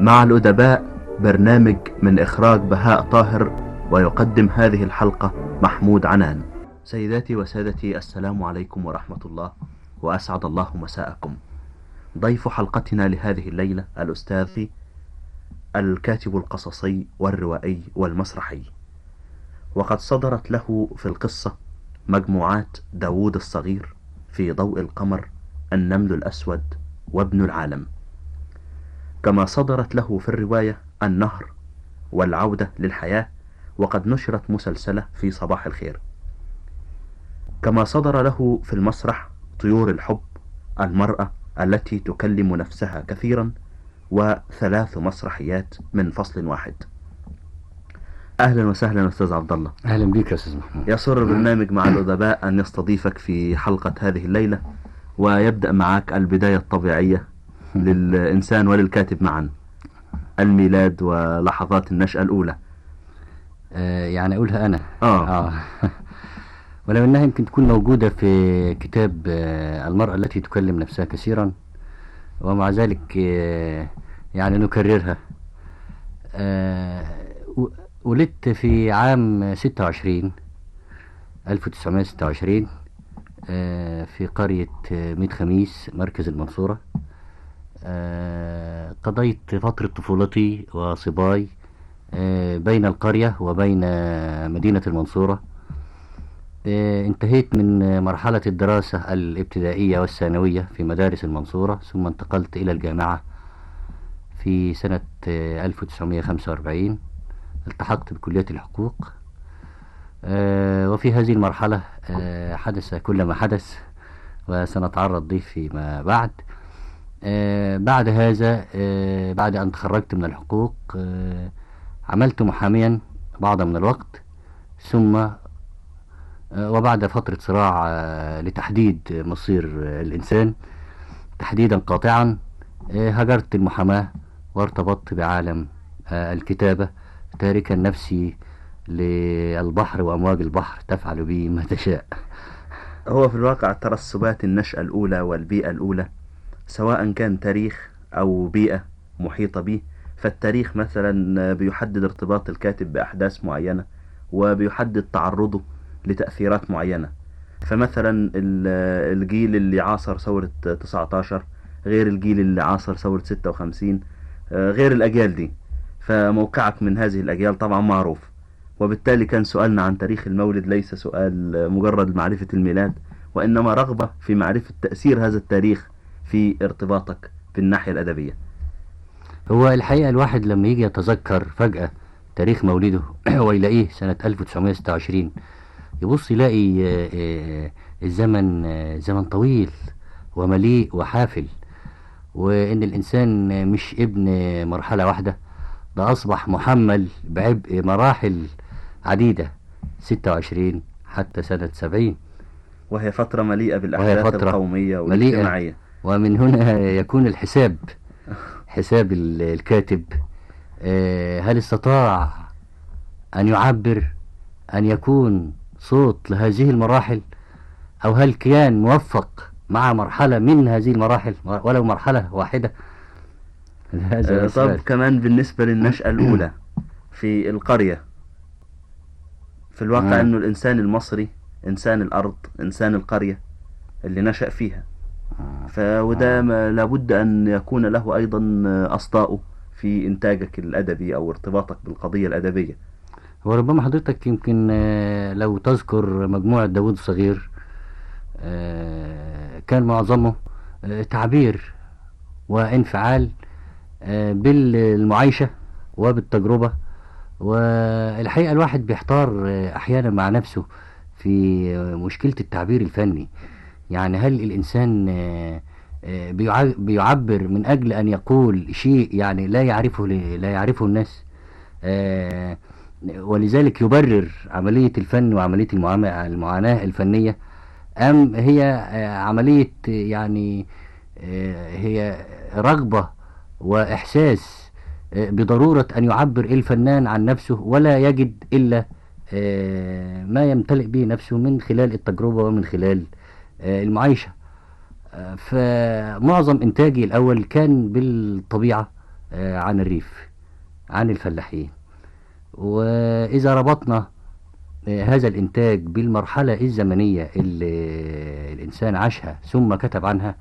مع الأدباء برنامج من إخراج بهاء طاهر ويقدم هذه الحلقة محمود عنان. سيداتي وسادتي السلام عليكم ورحمة الله وأسعد الله مساءكم. ضيف حلقتنا لهذه الليلة الأستاذ الكاتب القصصي والروائي والمسرحي. وقد صدرت له في القصة مجموعات داوود الصغير في ضوء القمر النمل الأسود وابن العالم. كما صدرت له في الرواية النهر والعودة للحياة وقد نشرت مسلسلة في صباح الخير. كما صدر له في المسرح طيور الحب المرأة التي تكلم نفسها كثيرا وثلاث مسرحيات من فصل واحد. أهلا وسهلا أستاذ عبد الله. أهلا بك يا أستاذ محمود. يسر البرنامج مع الأدباء أن يستضيفك في حلقة هذه الليلة ويبدأ معك البداية الطبيعية للانسان وللكاتب معا. الميلاد ولحظات النشأة الأولى. آه يعني أقولها أنا. آه, آه. ولو أنها يمكن تكون موجودة في كتاب آه المرأة التي تكلم نفسها كثيرا ومع ذلك آه يعني نكررها. آه ولدت في عام 26 1926 آه، في قرية آه، ميت خميس مركز المنصورة. آه، قضيت فترة طفولتي وصباي آه، بين القرية وبين آه، مدينة المنصورة. آه، انتهيت من آه، مرحلة الدراسة الابتدائية والثانوية في مدارس المنصورة ثم انتقلت إلى الجامعة في سنة آه، 1945 التحقت بكلية الحقوق. آه، وفي هذه المرحلة آه، حدث كل ما حدث وسنتعرض له فيما بعد. آه، بعد هذا آه، بعد أن تخرجت من الحقوق آه، عملت محاميا بعض من الوقت ثم آه، وبعد فترة صراع آه، لتحديد مصير آه، الإنسان تحديدا قاطعا آه، هجرت المحاماة وارتبطت بعالم آه، الكتابة تاركا نفسي للبحر وأمواج البحر تفعل بي ما تشاء. هو في الواقع ترسبات النشأة الأولى والبيئة الأولى سواء كان تاريخ أو بيئة محيطة به فالتاريخ مثلا بيحدد ارتباط الكاتب بأحداث معينة وبيحدد تعرضه لتأثيرات معينة. فمثلا ال- الجيل اللي عاصر ثورة 19 غير الجيل اللي عاصر ثورة 56 آه، غير الأجيال دي. فموقعك من هذه الأجيال طبعا معروف. وبالتالي كان سؤالنا عن تاريخ المولد ليس سؤال مجرد معرفة الميلاد وإنما رغبة في معرفة تأثير هذا التاريخ في ارتباطك في الناحية الأدبية هو الحقيقة الواحد لما يجي يتذكر فجأة تاريخ مولده ويلاقيه سنة 1926 يبص يلاقي آه، آه، الزمن آه، زمن طويل ومليء وحافل وإن الإنسان مش ابن مرحلة واحدة ده أصبح محمل بعبء مراحل عديدة 26 حتى سنة 70 وهي فترة مليئة بالأحداث فترة القومية. والاجتماعية ومن هنا يكون الحساب حساب ال- الكاتب. آه، هل استطاع أن يعبر أن يكون صوت لهذه المراحل؟ أو هل كان موفق مع مرحلة من هذه المراحل؟ ولو مرحلة واحدة. هذا آه، طب. كمان بالنسبة للنشأة الأولى في القرية في الواقع آه. أنه الإنسان المصري إنسان الأرض إنسان القرية اللي نشأ فيها. فوده لابد أن يكون له أيضا أصداؤه في إنتاجك الأدبي أو ارتباطك بالقضية الأدبية. وربما حضرتك يمكن آه، لو تذكر مجموعة داوود الصغير آه، كان معظمه آه، تعبير وانفعال بالمعايشة وبالتجربة. والحقيقة الواحد بيحتار أحيانا مع نفسه في مشكلة التعبير الفني. يعني هل الإنسان آه، آه، بيع- بيعبر من أجل أن يقول شيء يعني لا يعرفه لا يعرفه الناس؟ آه، ولذلك يبرر عملية الفن وعملية المعاناة الفنية. أم هي عملية يعني هي رغبة وإحساس بضرورة أن يعبر الفنان عن نفسه ولا يجد إلا ما يمتلئ به نفسه من خلال التجربة ومن خلال المعايشة آه، فمعظم إنتاجي الأول كان بالطبيعة آه، عن الريف عن الفلاحين. وإذا ربطنا آه، هذا الإنتاج بالمرحلة الزمنية اللي الإنسان عاشها ثم كتب عنها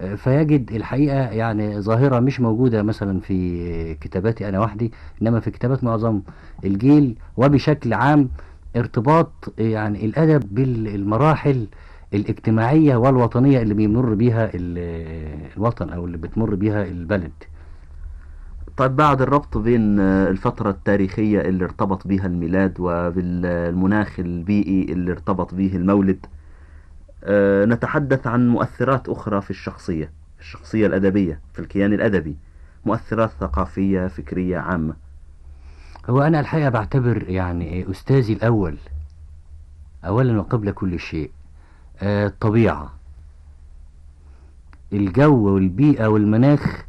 آه، فيجد الحقيقة يعني ظاهرة مش موجودة مثلا في كتاباتي أنا وحدي إنما في كتابات معظم الجيل. وبشكل عام ارتباط يعني الأدب بالمراحل الاجتماعية والوطنية اللي بيمر بيها ال- الوطن أو اللي بتمر بيها البلد. طيب بعد الربط بين آه، الفترة التاريخية اللي ارتبط بها الميلاد وبالمناخ البيئي اللي ارتبط به المولد آه، نتحدث عن مؤثرات أخرى في الشخصية في الشخصية الأدبية في الكيان الأدبي. مؤثرات ثقافية فكرية عامة. هو أنا الحقيقة بعتبر يعني أستاذي الأول أولا وقبل كل شيء. الطبيعة الجو والبيئة والمناخ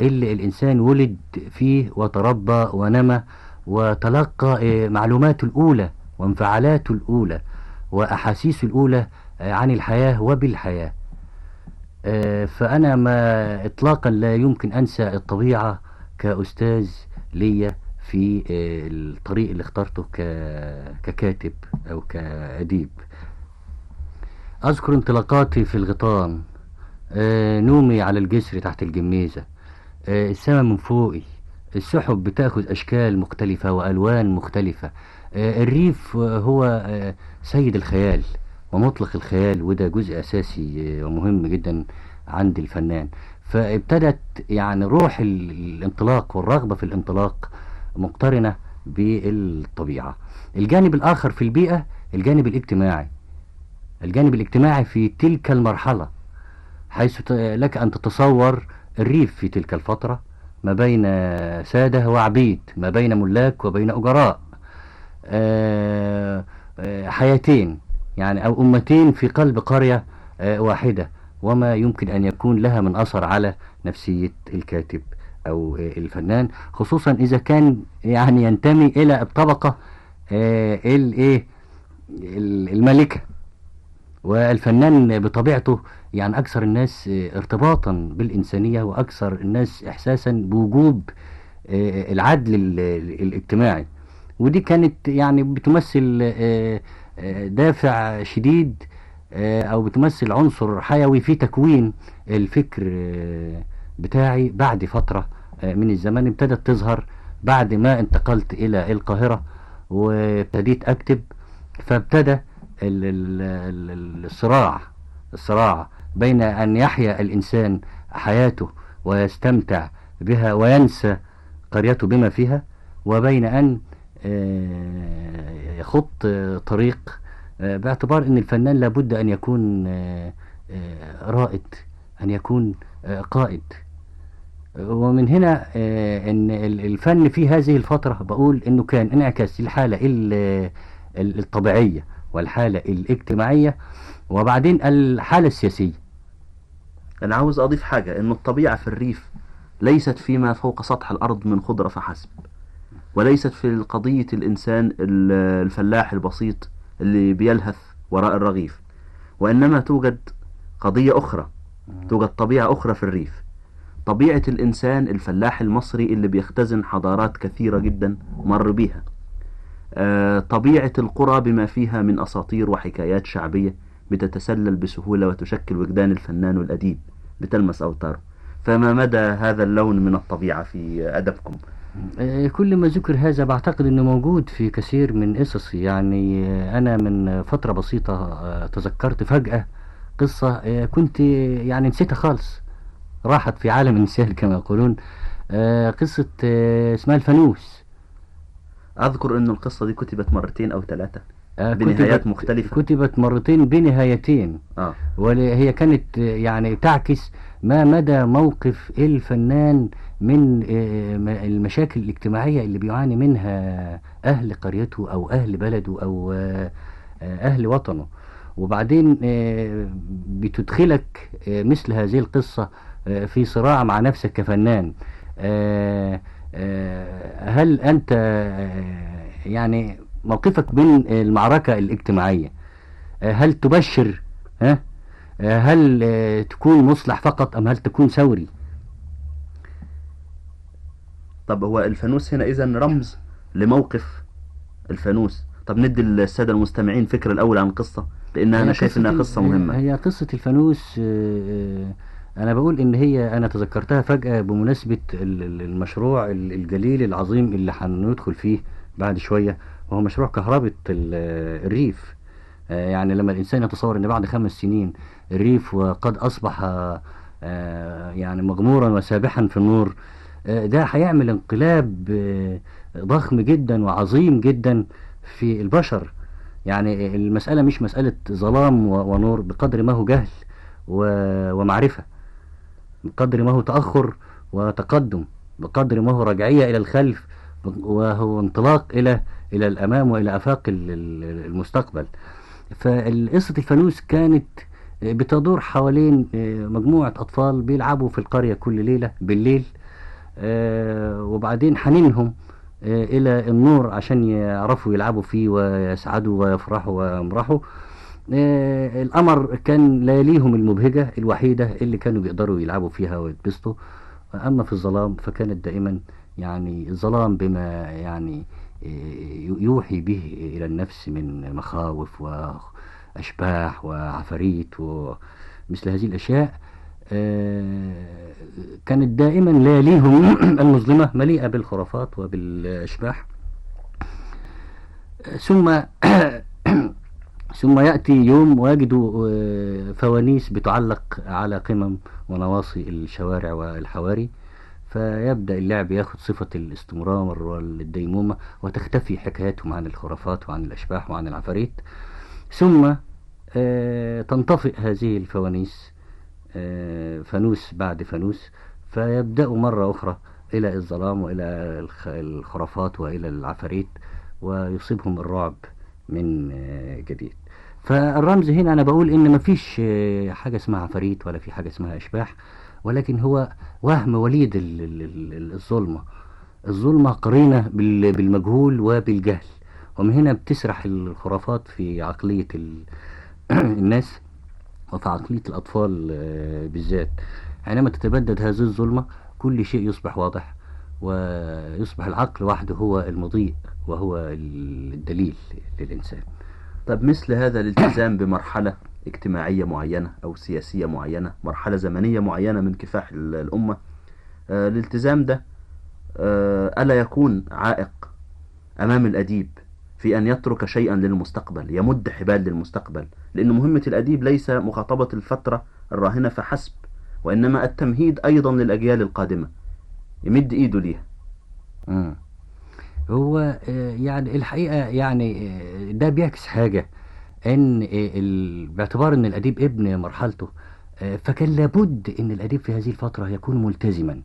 اللي الإنسان ولد فيه وتربى ونمى وتلقى آه، معلوماته الأولى وانفعالاته الأولى وأحاسيسه الأولى آه، عن الحياة وبالحياة. آه، فأنا ما إطلاقا لا يمكن أنسى الطبيعة كأستاذ ليا في آه، الطريق اللي اخترته ككاتب أو كأديب. أذكر انطلاقاتي في الغيطان آه، نومي على الجسر تحت الجميزة آه، السماء من فوقي السحب بتاخد أشكال مختلفة وألوان مختلفة آه، الريف هو آه، سيد الخيال ومطلق الخيال وده جزء أساسي آه، ومهم جدا عند الفنان. فابتدت يعني روح ال- الانطلاق والرغبة في الانطلاق مقترنة بالطبيعة. الجانب الآخر في البيئة الجانب الاجتماعي. الجانب الاجتماعي في تلك المرحلة حيث لك أن تتصور الريف في تلك الفترة ما بين سادة وعبيد ما بين ملاك وبين أجراء آه، آه، حياتين يعني أو أمتين في قلب قرية آه، واحدة وما يمكن أن يكون لها من أثر على نفسية الكاتب أو آه، الفنان خصوصا إذا كان يعني ينتمي إلى الطبقة آه، ال- الملكة. والفنان بطبيعته يعني أكثر الناس آه، ارتباطا بالإنسانية وأكثر الناس إحساسا بوجوب آه، العدل ال- ال- الاجتماعي. ودي كانت يعني بتمثل آه، آه، دافع شديد آه، أو بتمثل عنصر حيوي في تكوين الفكر آه، بتاعي بعد فترة آه، من الزمان ابتدت تظهر بعد ما انتقلت إلى القاهرة وابتديت أكتب. فابتدى الصراع الصراع بين أن يحيا الإنسان حياته ويستمتع بها وينسى قريته بما فيها وبين أن آه، يخط طريق آه، باعتبار أن الفنان لابد أن يكون آه، رائد أن يكون قائد. ومن هنا ال- الفن في هذه الفترة بقول إنه كان انعكاس ال- الطبيعية. والحالة الاجتماعية وبعدين الحالة السياسية. أنا عاوز أضيف حاجة إن الطبيعة في الريف ليست فيما فوق سطح الأرض من خضرة فحسب وليست في قضية الإنسان ال- الفلاح البسيط اللي بيلهث وراء الرغيف وإنما توجد قضية أخرى توجد طبيعة أخرى في الريف. طبيعة الإنسان الفلاح المصري اللي بيختزن حضارات كثيرة جدا مر بيها. طبيعة القرى بما فيها من أساطير وحكايات شعبية بتتسلل بسهولة وتشكل وجدان الفنان والأديب بتلمس أوتاره. فما مدى هذا اللون من الطبيعة في أدبكم؟ آه، كل ما ذكر هذا بعتقد إنه موجود في كثير من قصصي يعني آه، أنا من فترة بسيطة آه، تذكرت فجأة قصة آه، كنت يعني نسيتها خالص. راحت في عالم النسيان كما يقولون. آه، آه، اسمها الفانوس أذكر أن القصة دي كتبت مرتين أو ثلاثة آه، بنهايات مختلفة. كتبت مرتين بنهايتين آه. وهي كانت يعني تعكس ما مدى موقف الفنان من آه، المشاكل الاجتماعية اللي بيعاني منها أهل قريته أو أهل بلده أو آه، أهل وطنه وبعدين بتدخلك مثل هذه القصة في صراع مع نفسك كفنان هل أنت آه، يعني موقفك من المعركة الاجتماعية آه، هل تبشر ها؟ آه، هل آه، تكون مصلح فقط أم هل تكون ثوري؟ طب هو الفانوس هنا إذا رمز لموقف الفانوس. طب ندي السادة المستمعين فكرة الأول عن القصة لأن أنا شايف إنها قصة هي- مهمة. هي قصة الفانوس أنا بقول إن هي أنا تذكرتها فجأة بمناسبة ال- ال- المشروع ال- الجليل العظيم اللي هندخل فيه بعد شوية وهو مشروع آه، الريف. آه، يعني لما الإنسان يتصور إن بعد خمس سنين الريف وقد أصبح آه، يعني مغمورا وسابحا في النور آه، ده هيعمل انقلاب ضخم جدا وعظيم جدا في البشر. يعني المسألة مش مسألة ظلام ونور بقدر ما هو جهل ومعرفة. بقدر ما هو تأخر وتقدم بقدر ما هو رجعية إلى الخلف وهو انطلاق إلى إلى الأمام وإلى ال- المستقبل. فقصة الفانوس كانت بتدور حوالين مجموعة أطفال بيلعبوا في القرية كل ليلة بالليل آه، وبعدين حنينهم آه، إلى النور عشان يعرفوا يلعبوا فيه ويسعدوا ويفرحوا ويمرحوا. آه، القمر كان لياليهم المبهجة الوحيدة اللي كانوا بيقدروا يلعبوا فيها ويتبسطوا. أما في الظلام فكانت دائما يعني الظلام بما يعني آه، يوحي به إلى النفس من مخاوف وأشباح وعفاريت ومثل هذه الأشياء. آه، كانت دائما لياليهم المظلمة مليئة بالخرافات وبالأشباح. ثم ثم يأتي يوم ويجدوا آه، فوانيس بتعلق على قمم ونواصي الشوارع والحواري فيبدأ اللعب ياخد صفة الاستمرار والديمومة وتختفي حكاياتهم عن الخرافات وعن الأشباح وعن العفاريت. ثم آه، تنطفئ هذه الفوانيس آه، فانوس بعد فانوس فيبدأوا مرة أخرى إلى الظلام وإلى الخ- الخرافات وإلى العفاريت ويصيبهم الرعب. من آه، جديد. فالرمز هنا أنا بقول إن مفيش آه، حاجة اسمها عفاريت ولا في حاجة اسمها أشباح ولكن هو وهم وليد ال- ال- ال- الظلمة. الظلمة قرينة بال- بالمجهول وبالجهل. ومن هنا بتسرح الخرافات في عقلية ال- الناس وفي عقلية الأطفال آه، بالذات. حينما تتبدد هذه الظلمة كل شيء يصبح واضح ويصبح العقل وحده هو المضيء. وهو الدليل للإنسان. طب مثل هذا الالتزام بمرحلة اجتماعية معينة أو سياسية معينة مرحلة زمنية معينة من كفاح ال- الأمة آه، الالتزام ده آه، ألا يكون عائق أمام الأديب في أن يترك شيئا للمستقبل يمد حبال للمستقبل؟ لأن مهمة الأديب ليس مخاطبة الفترة الراهنة فحسب وإنما التمهيد أيضا للأجيال القادمة. يمد إيده ليها. هو آه، يعني الحقيقة يعني آه، ده بيعكس حاجة إن آه، باعتبار إن الأديب ابن مرحلته فكان لابد إن الأديب في هذه الفترة يكون ملتزما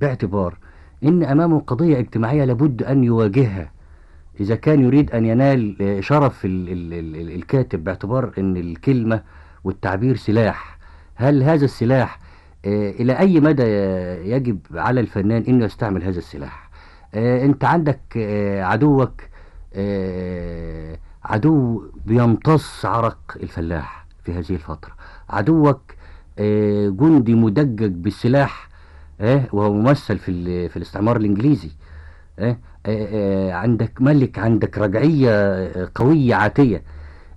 باعتبار إن أمامه قضية اجتماعية لابد أن يواجهها. إذا كان يريد أن ينال شرف ال ال ال الكاتب باعتبار إن الكلمة والتعبير سلاح. هل هذا السلاح إلى أي مدى يجب على الفنان إنه يستعمل هذا السلاح؟ انت عندك آه، عدوك آه، عدو بيمتص عرق الفلاح في هذه الفترة. عدوك آه، جندي مدجج بالسلاح آه، وهو ممثل في في الاستعمار الإنجليزي آه، آه، آه، عندك ملك عندك رجعية آه، قوية عاتية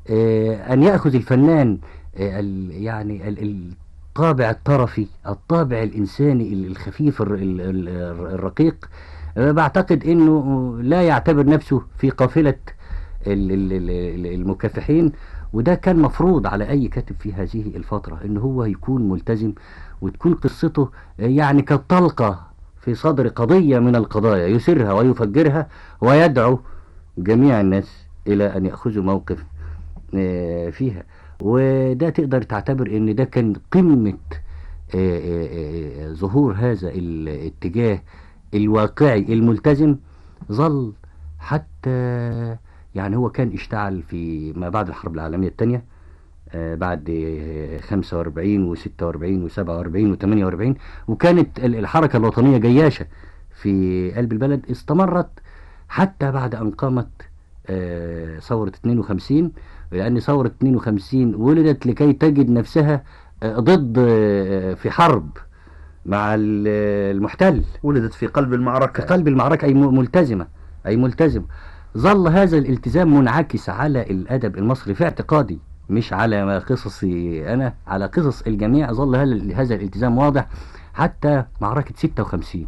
آه، أن يأخذ الفنان آه، ال- يعني ال- الطابع الطرفي الطابع الإنساني ال- الخفيف الر- ال- ال- الرقيق آه، بعتقد أنه لا يعتبر نفسه في ال- المكافحين وده كان مفروض على أي كاتب في هذه الفترة أنه هو يكون ملتزم وتكون قصته يعني كالطلقة في صدر قضية من القضايا يسرها ويفجرها ويدعو جميع الناس إلى أن يأخذوا موقف آه، فيها. وده تقدر تعتبر إن ده كان قمة آه، آه، آه، ظهور هذا الاتجاه الواقعي الملتزم ظل حتى يعني هو كان اشتعل في ما بعد الحرب العالمية الثانية بعد آه، 45 و46 و47 و48 وكانت ال- الحركة الوطنية جياشة في قلب البلد استمرت حتى بعد أن قامت آه، ثورة 52 لأن ثورة 52 ولدت لكي تجد نفسها آه، ضد في حرب. مع ال- المحتل. ولدت في قلب المعركة. كقلب المعركة أي ملتزمة أي ملتزم. ظل هذا الالتزام منعكس على الأدب المصري في اعتقادي مش على قصصي أنا على قصص الجميع. ظل هذا الالتزام واضح حتى معركة 56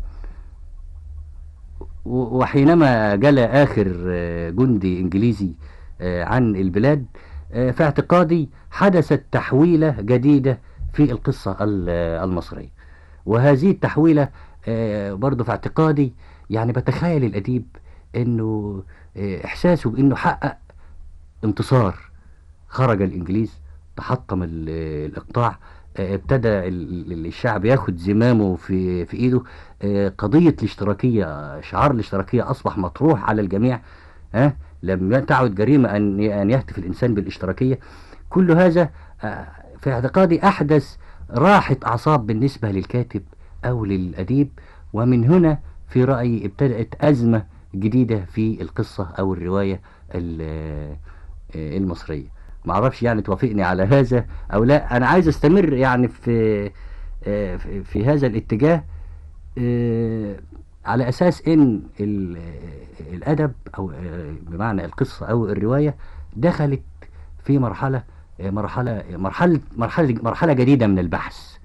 و- وحينما جلى آخر آه، جندي إنجليزي آه، عن البلاد آه، في اعتقادي حدثت تحويلة جديدة في القصة ال- المصرية. وهذه التحويلة آه، برضو في اعتقادي يعني بتخيل الأديب إنه آه، إحساسه بإنه حقق انتصار. خرج الإنجليز تحطم ال- الإقطاع آه، ابتدى ال- ال- الشعب ياخد زمامه في في إيده. قضية الاشتراكية شعار الاشتراكية أصبح مطروح على الجميع ها لم تعد جريمة أن أن يهتف الإنسان بالاشتراكية. كل هذا في اعتقادي أحدث راحه أعصاب بالنسبة للكاتب أو للأديب ومن هنا في رأيي ابتدأت أزمة جديدة في القصة أو الرواية ال- آه، المصرية. معرفش يعني توافقني على هذا أو لا. أنا عايز أستمر يعني في آه، في- هذا الاتجاه آه، على أساس إن ال- آه، الأدب أو آه، بمعنى القصة أو الرواية دخلت في مرحلة مرحلة مرحله مرحلة مرحلة جديدة من البحث.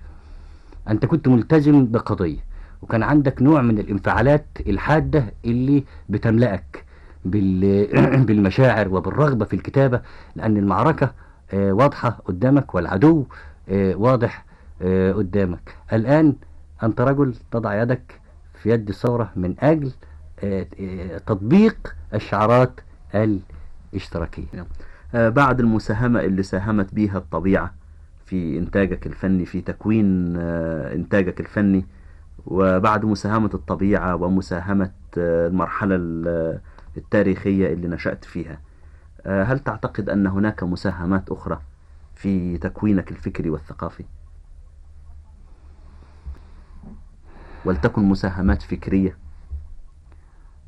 أنت كنت ملتزم بقضية وكان عندك نوع من الانفعالات الحادة اللي بتملأك بال- بالمشاعر وبالرغبة في الكتابة لأن المعركة آه، واضحة قدامك والعدو آه، واضح آه، قدامك. الآن أنت رجل تضع يدك في يد الثورة من آه، تطبيق الشعارات الاشتراكية. آه، بعد المساهمة اللي ساهمت بيها الطبيعة في إنتاجك الفني في تكوين آه، إنتاجك الفني وبعد مساهمة الطبيعة ومساهمة آه، المرحلة ال- التاريخية اللي نشأت فيها آه، هل تعتقد أن هناك مساهمات أخرى في تكوينك الفكري والثقافي؟ ولتكن مساهمات فكرية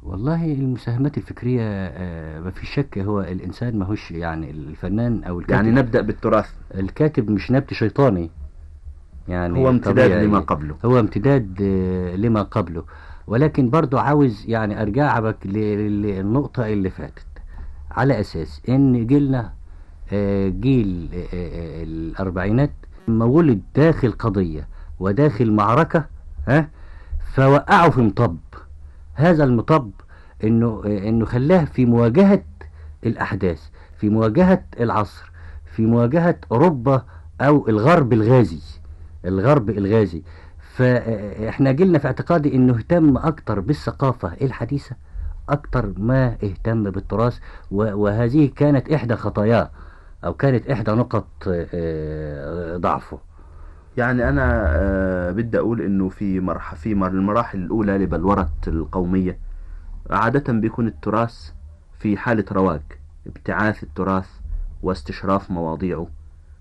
والله المساهمات الفكرية آه، ما في شك هو الإنسان ماهوش يعني الفنان أو الكاتب. يعني نبدأ بالتراث. الكاتب مش نبت شيطاني. يعني هو امتداد. لما قبله. هو امتداد آه، لما قبله. ولكن برضو عاوز يعني أرجع بك للنقطة اللي فاتت. على أساس إن جيلنا آه، جيل الأربعينات لما ولد داخل قضية وداخل معركة ها فوقعوا في مطب. هذا المطب إنه إنه خلاه في مواجهة الأحداث في مواجهة العصر في مواجهة أوروبا أو الغرب الغازي الغرب الغازي. فاحنا جيلنا في اعتقادي إنه اهتم أكتر بالثقافة الحديثة أكتر ما اهتم بالتراث وهذه كانت إحدى خطاياه أو كانت إحدى نقط آه، ضعفه. يعني أنا آه، بدي أقول إنه في مرح في مر- المراحل الأولى لبلورة القومية عادة بيكون التراث في حالة رواج ابتعاث التراث واستشراف مواضيعه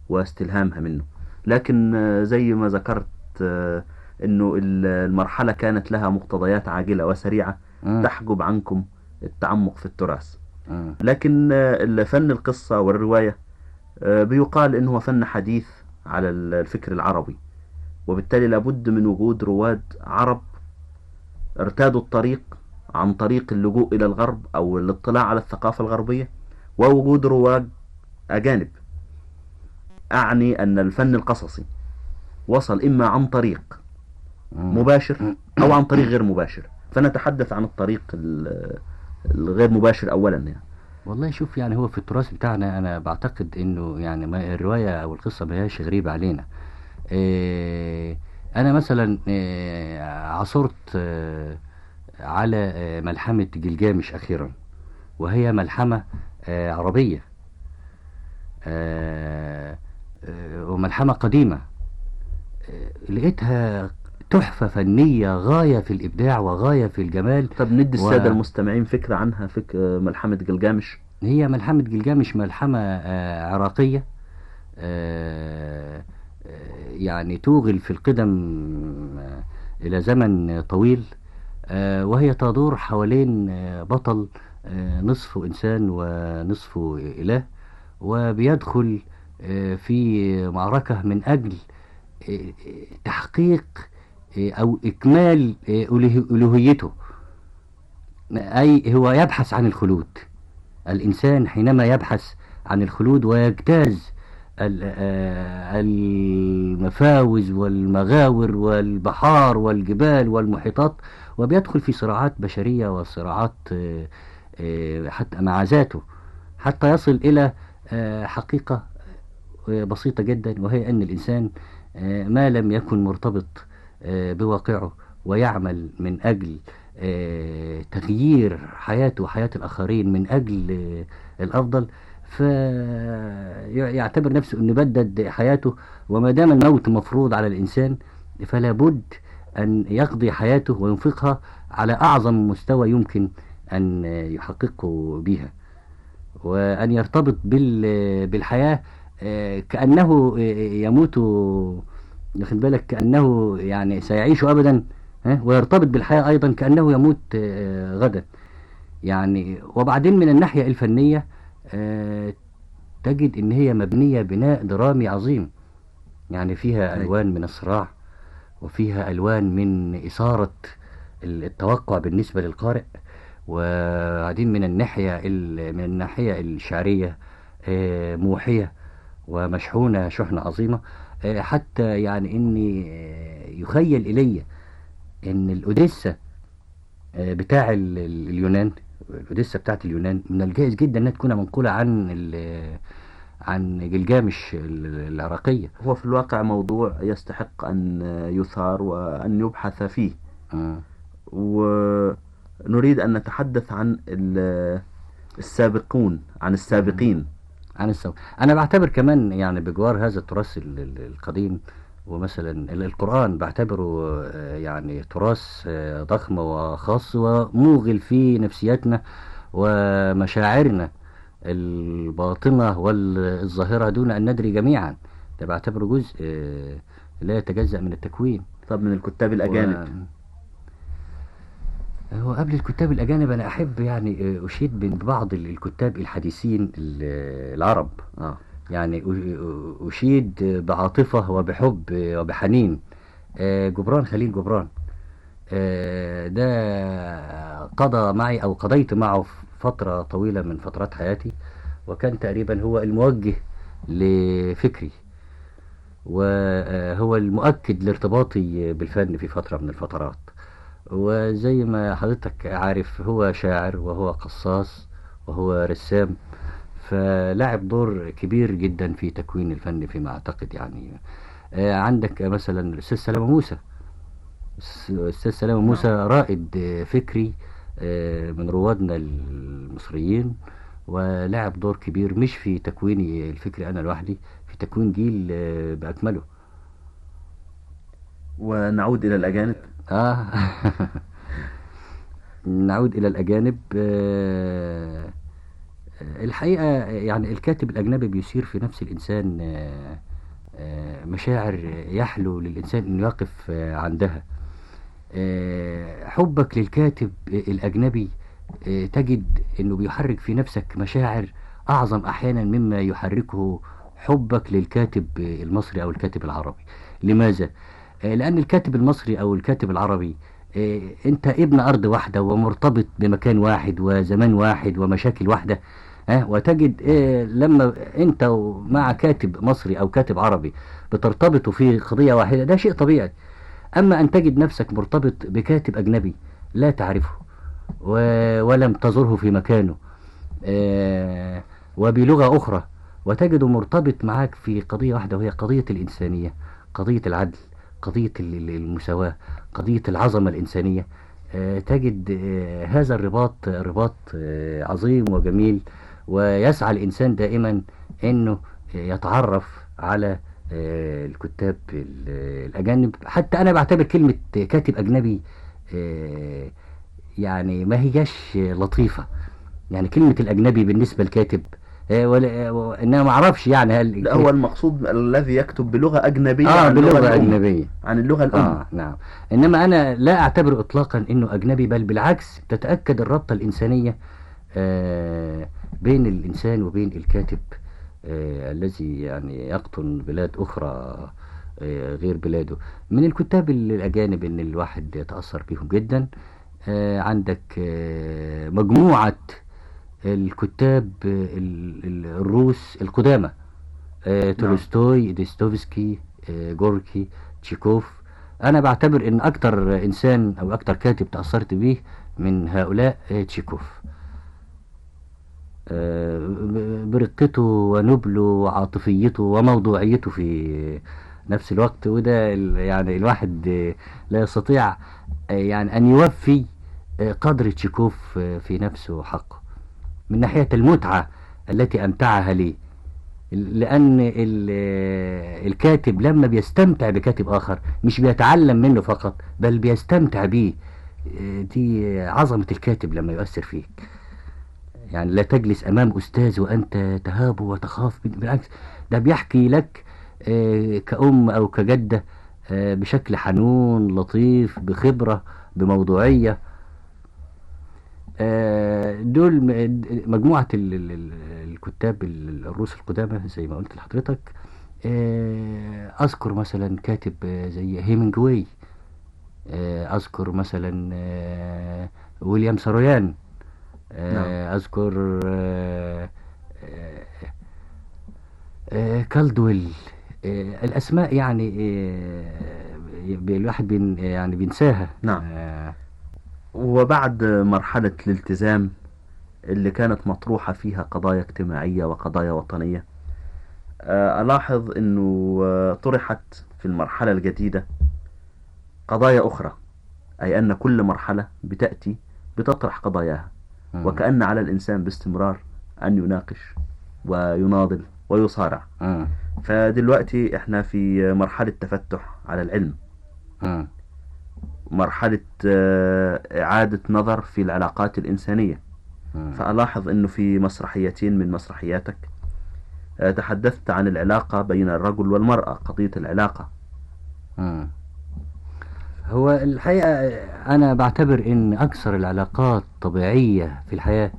واستلهامها منه لكن آه، زي ما ذكرت آه، إنه ال- المرحلة كانت لها مقتضيات عاجلة وسريعة مم. تحجب عنكم التعمق في التراث. لكن آه، فن القصة والرواية آه، بيقال إنه هو فن حديث على الفكر العربي. وبالتالي لابد من وجود رواد عرب ارتادوا الطريق عن طريق اللجوء إلى الغرب أو الاطلاع على الثقافة الغربية ووجود رواد أجانب. أعني أن الفن القصصي وصل إما عن طريق. مباشر أو عن طريق غير مباشر. فنتحدث عن الطريق ال- الغير مباشر أولا يعني. والله شوف يعني هو في التراث بتاعنا أنا بعتقد إنه يعني ما الرواية أو القصة ما هياش غريبة علينا. إيه أنا مثلا إيه عثرت آه، على آه، ملحمة جلجامش أخيرا وهي ملحمة آه، عربية آه، وملحمة قديمة. لقيتها تحفة فنية غاية في الإبداع وغاية في الجمال. طب ندي و- السادة المستمعين فكرة عنها فك ملحمة جلجامش. هي ملحمة جلجامش ملحمة آه، عراقية آه، آه، يعني توغل في القدم آه، إلى زمن طويل آه، وهي تدور حوالين بطل نصفه إنسان ونصفه إله وبيدخل في معركة من أجل تحقيق أو إكمال أله- ألوهيته. أي هو يبحث عن الخلود. الإنسان حينما يبحث عن الخلود ويجتاز آه، المفاوز والمغاور والبحار والجبال والمحيطات وبيدخل في صراعات بشرية وصراعات آه، آه، حتى مع ذاته حتى يصل إلى حقيقة بسيطة جدا وهي أن الإنسان ما لم يكن مرتبط بواقعه ويعمل من أجل آه، تغيير حياته وحياة الآخرين من أجل آه، الأفضل. فيعتبر نفسه أنه بدد حياته وما دام الموت مفروض على الإنسان فلا بد أن يقضي حياته وينفقها على أعظم مستوى يمكن أن يحققه بها. وأن يرتبط بال- بالحياة آه، كأنه آه، يموت واخد بالك؟ كأنه يعني سيعيش أبدا ها؟ ويرتبط بالحياة أيضا كأنه يموت آه، غدا. يعني وبعدين من الناحية الفنية آه، تجد إن هي مبنية بناء درامي عظيم. يعني فيها أي. ألوان من الصراع وفيها ألوان من إثارة التوقع بالنسبة للقارئ. وبعدين من الناحية ال- من الناحية الشعرية آه، موحية ومشحونة شحنة عظيمة. حتى يعني إني آه، يخيل إلي إن الأوديسا آه، بتاع ال- ال- اليونان الأوديسا بتاعت اليونان من الجائز جدا إنها تكون منقولة عن عن جلجامش ال- العراقية. هو في الواقع موضوع يستحق أن يثار وأن يبحث فيه. آه. ونريد أن نتحدث عن ال- السابقون عن السابقين. عن السوء أنا بعتبر كمان يعني بجوار هذا التراث ال- ال- القديم ومثلا ال- القرآن بعتبره آه، يعني تراث آه، ضخم وخاص وموغل في نفسياتنا ومشاعرنا الباطنة والظاهرة دون أن ندري جميعا. ده بعتبره جزء آه، لا يتجزأ من التكوين. طب من الكتاب الأجانب. و... هو قبل الكتاب الأجانب أنا أحب يعني آه، أشيد ببعض الكتاب الحديثين ال- العرب. آه. يعني أشيد بعاطفة وبحب وبحنين. آه، جبران خليل جبران. آه، ده قضى معي أو قضيت معه فترة طويلة من فترات حياتي وكان تقريبا هو الموجه لفكري وهو المؤكد لارتباطي بالفن في فترة من الفترات. وزي ما حضرتك عارف هو شاعر وهو قصاص وهو رسام فلعب دور كبير جدا في تكوين الفن فيما أعتقد يعني. آه، عندك مثلا الأستاذ سلامة موسى. الأستاذ سلامة موسى رائد فكري آه، من روادنا المصريين ولعب دور كبير مش في تكويني الفكري أنا لوحدي في تكوين جيل آه، بأكمله. ونعود إلى الأجانب. آه. نعود إلى الأجانب. آه، الحقيقة يعني الكاتب الأجنبي بيثير في نفس الإنسان آه، آه، مشاعر يحلو للإنسان أن يقف عندها. حبك للكاتب الأجنبي آه، تجد أنه بيحرك في نفسك مشاعر أعظم أحيانا مما يحركه حبك للكاتب المصري أو الكاتب العربي. لماذا؟ آه، لأن الكاتب المصري أو الكاتب العربي آه، أنت ابن أرض واحدة ومرتبط بمكان واحد وزمان واحد ومشاكل واحدة ها وتجد آه، لما أنت مع كاتب مصري أو كاتب عربي بترتبطوا في قضية واحدة ده شيء طبيعي. أما أن تجد نفسك مرتبط بكاتب أجنبي لا تعرفه ولم تزره في مكانه آه، وبلغة أخرى وتجده مرتبط معك في قضية واحدة وهي قضية الإنسانية قضية العدل. قضية ال- ال- المساواة قضية العظمة الإنسانية. آه، تجد آه، هذا الرباط رباط آه، عظيم وجميل ويسعى الإنسان دائما أنه يتعرف على الكتاب ال- الأجانب. حتى أنا بعتبر كلمة كاتب أجنبي يعني ما هياش لطيفة. يعني كلمة الأجنبي بالنسبة للكاتب آه، أنا ما أعرفش يعني هل لا هو المقصود الذي يكتب بلغة أجنبية آه عن الأم. أجنبية. عن اللغة الأم. آه نعم. إنما أنا لا أعتبر إطلاقا إنه أجنبي بل بالعكس تتأكد الرابطة الإنسانية آه بين الإنسان وبين الكاتب آه الذي يعني يقطن بلاد أخرى آه، غير بلاده. من الكتاب ال- الأجانب إن الواحد يتأثر بيهم جدا عندك مجموعة الكتاب آه، ال- ال- الروس القدامى. آه، تولستوي ديستوفسكي آه، جوركي تشيكوف. أنا بعتبر إن أكتر إنسان أو أكتر كاتب تأثرت بيه من هؤلاء آه، تشيكوف. آه، برقته ونبله وعاطفيته وموضوعيته في نفس الوقت وده يعني الواحد آه، لا يستطيع آه، يعني أن يوفي آه، قدر تشيكوف آه، في نفسه حقه. من ناحية المتعة التي أمتعها لي. لأن ال- الكاتب لما بيستمتع بكاتب آخر مش بيتعلم منه فقط بل بيستمتع بيه. دي عظمة الكاتب لما يؤثر فيك. يعني لا تجلس أمام أستاذ وأنت تهاب وتخاف بالعكس ده بيحكي لك آه، كأم أو كجدة آه، بشكل حنون لطيف بخبرة بموضوعية. دول م- مجموعة ال- ال- ال- الكتاب ال- الروس القدامى زي ما قلت لحضرتك. آه، أذكر مثلا كاتب آه، زي هيمنجواي آه، أذكر مثلا آه، ويليام سرويان آه، أذكر آه، آه، آه، كالدويل. آه، الأسماء يعني آه، الواحد بين يعني بينساها. نعم. وبعد مرحلة الالتزام اللي كانت مطروحة فيها قضايا اجتماعية وقضايا وطنية آه، ألاحظ أنه آه، طرحت في المرحلة الجديدة قضايا أخرى أي أن كل مرحلة بتأتي بتطرح قضاياها. وكأن على الإنسان باستمرار أن يناقش ويناضل ويصارع. فدلوقتي إحنا في مرحلة تفتح على العلم. مرحلة آه، إعادة نظر في العلاقات الإنسانية. فألاحظ أنه في مسرحيتين من مسرحياتك آه، تحدثت عن العلاقة بين الرجل والمرأة قضية العلاقة. هو الحقيقة أنا بعتبر إن أكثر العلاقات طبيعية في الحياة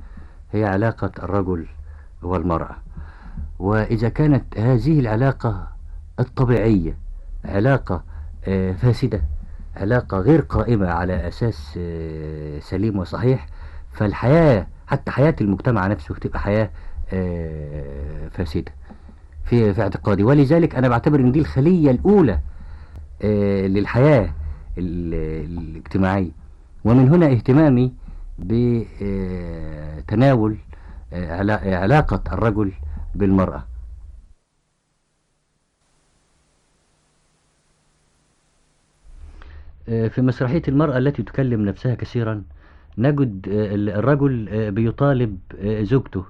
هي علاقة الرجل والمرأة وإذا كانت هذه العلاقة الطبيعية علاقة آه، فاسدة علاقة غير قائمة على أساس آه، سليم وصحيح. فالحياة حتى حياة المجتمع نفسه تبقى حياة آه، فاسدة في في اعتقادي. ولذلك أنا بعتبر إن دي الخلية الأولى آه، للحياة ال- الاجتماعية. ومن هنا اهتمامي بتناول علاقة الرجل بالمرأة. في مسرحية المرأة التي تكلم نفسها كثيرا نجد آه، الرجل آه، بيطالب آه، زوجته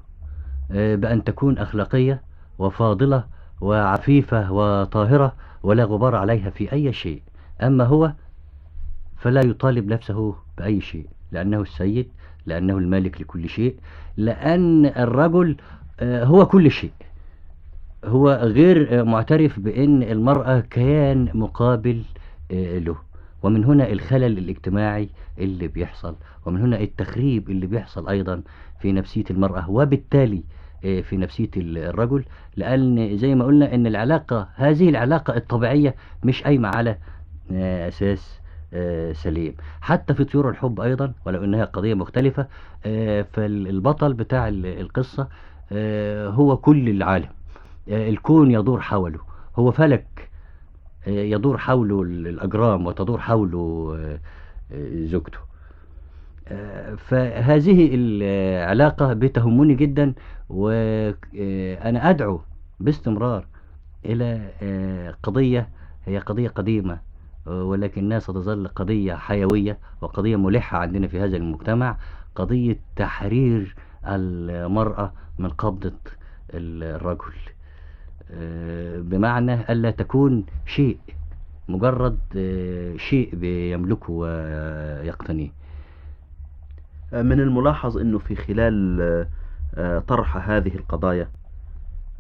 آه، بأن تكون أخلاقية وفاضلة وعفيفة وطاهرة ولا غبار عليها في أي شيء. أما هو فلا يطالب نفسه بأي شيء لأنه السيد لأنه المالك لكل شيء لأن الرجل آه، هو كل شيء. هو غير آه، معترف بأن المرأة كيان مقابل آه، له. ومن هنا الخلل الاجتماعي اللي بيحصل ومن هنا التخريب اللي بيحصل أيضا في نفسية المرأة وبالتالي آه، في نفسية ال- الرجل لأن زي ما قلنا أن العلاقة هذه العلاقة الطبيعية مش قايمة على آه، أساس آه، سليم. حتى في طيور الحب أيضا ولو أنها قضية مختلفة فالبطل بتاع ال- القصة هو كل العالم. الكون يدور حوله. هو فلك يدور حوله ال- الأجرام وتدور حوله آه، آه، زوجته. آه، فهذه العلاقة بتهمني جدا وأنا أدعو باستمرار إلى قضية هي قضية قديمة ولكنها ستظل قضية حيوية وقضية ملحة عندنا في هذا المجتمع قضية تحرير المرأة من قبضة الرجل. بمعنى ألا تكون شيء مجرد آه، شيء بيملكه ويقتنيه. آه، من الملاحظ أنه في خلال آه، طرح هذه القضايا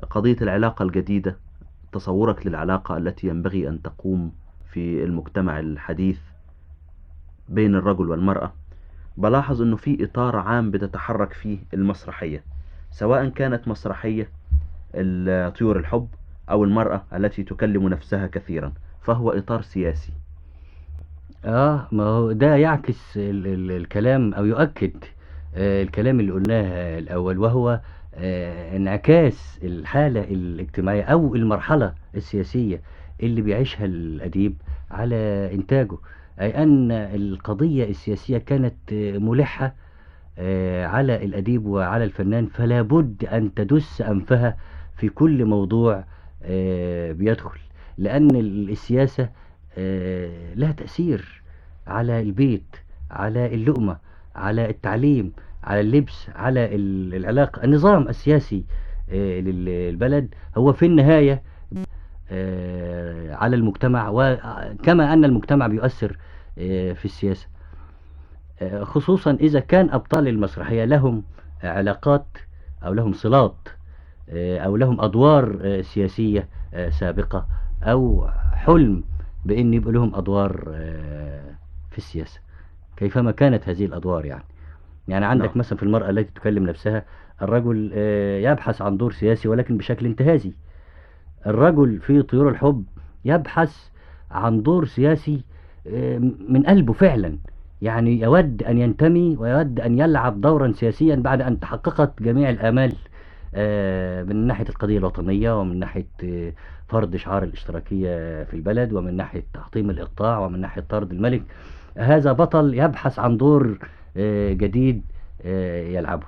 قضية العلاقة الجديدة تصورك للعلاقة التي ينبغي أن تقوم في المجتمع الحديث بين الرجل والمرأة. بلاحظ أنه في إطار عام بتتحرك فيه المسرحية سواء كانت مسرحية طيور الحب أو المرأة التي تكلم نفسها كثيرا فهو إطار سياسي. آه ما هو ده يعكس ال ال الكلام أو يؤكد آه الكلام اللي قلناه الأول وهو آه انعكاس الحالة الاجتماعية أو المرحلة السياسية اللي بيعيشها الأديب على إنتاجه. أي أن القضية السياسية كانت آه، ملحة آه، على الأديب وعلى الفنان فلا بد أن تدس أنفها في كل موضوع آه، بيدخل. لأن السياسة آه، لها تأثير على البيت على اللقمة على التعليم على اللبس على ال- العلاقة النظام السياسي آه، للبلد. هو في النهاية على المجتمع وكما أن المجتمع بيؤثر في السياسة. خصوصا إذا كان أبطال المسرحية لهم علاقات أو لهم صلات أو لهم أدوار آه، سياسية آه، سابقة أو حلم بأن يبقى لهم أدوار آه، في السياسة. كيفما كانت هذه الأدوار يعني. يعني عندك نعم. مثلا في المرأة التي تكلم نفسها الرجل آه، يبحث عن دور سياسي ولكن بشكل انتهازي. الرجل في طيور الحب يبحث عن دور سياسي آه، من قلبه فعلا. يعني يود أن ينتمي ويود أن يلعب دورا سياسيا بعد أن تحققت جميع الآمال آه، من ناحية القضية الوطنية ومن ناحية آه، فرض شعار الاشتراكية في البلد ومن ناحية تحطيم الإقطاع ومن ناحية طرد الملك هذا بطل يبحث عن دور آه، جديد آه، يلعبه.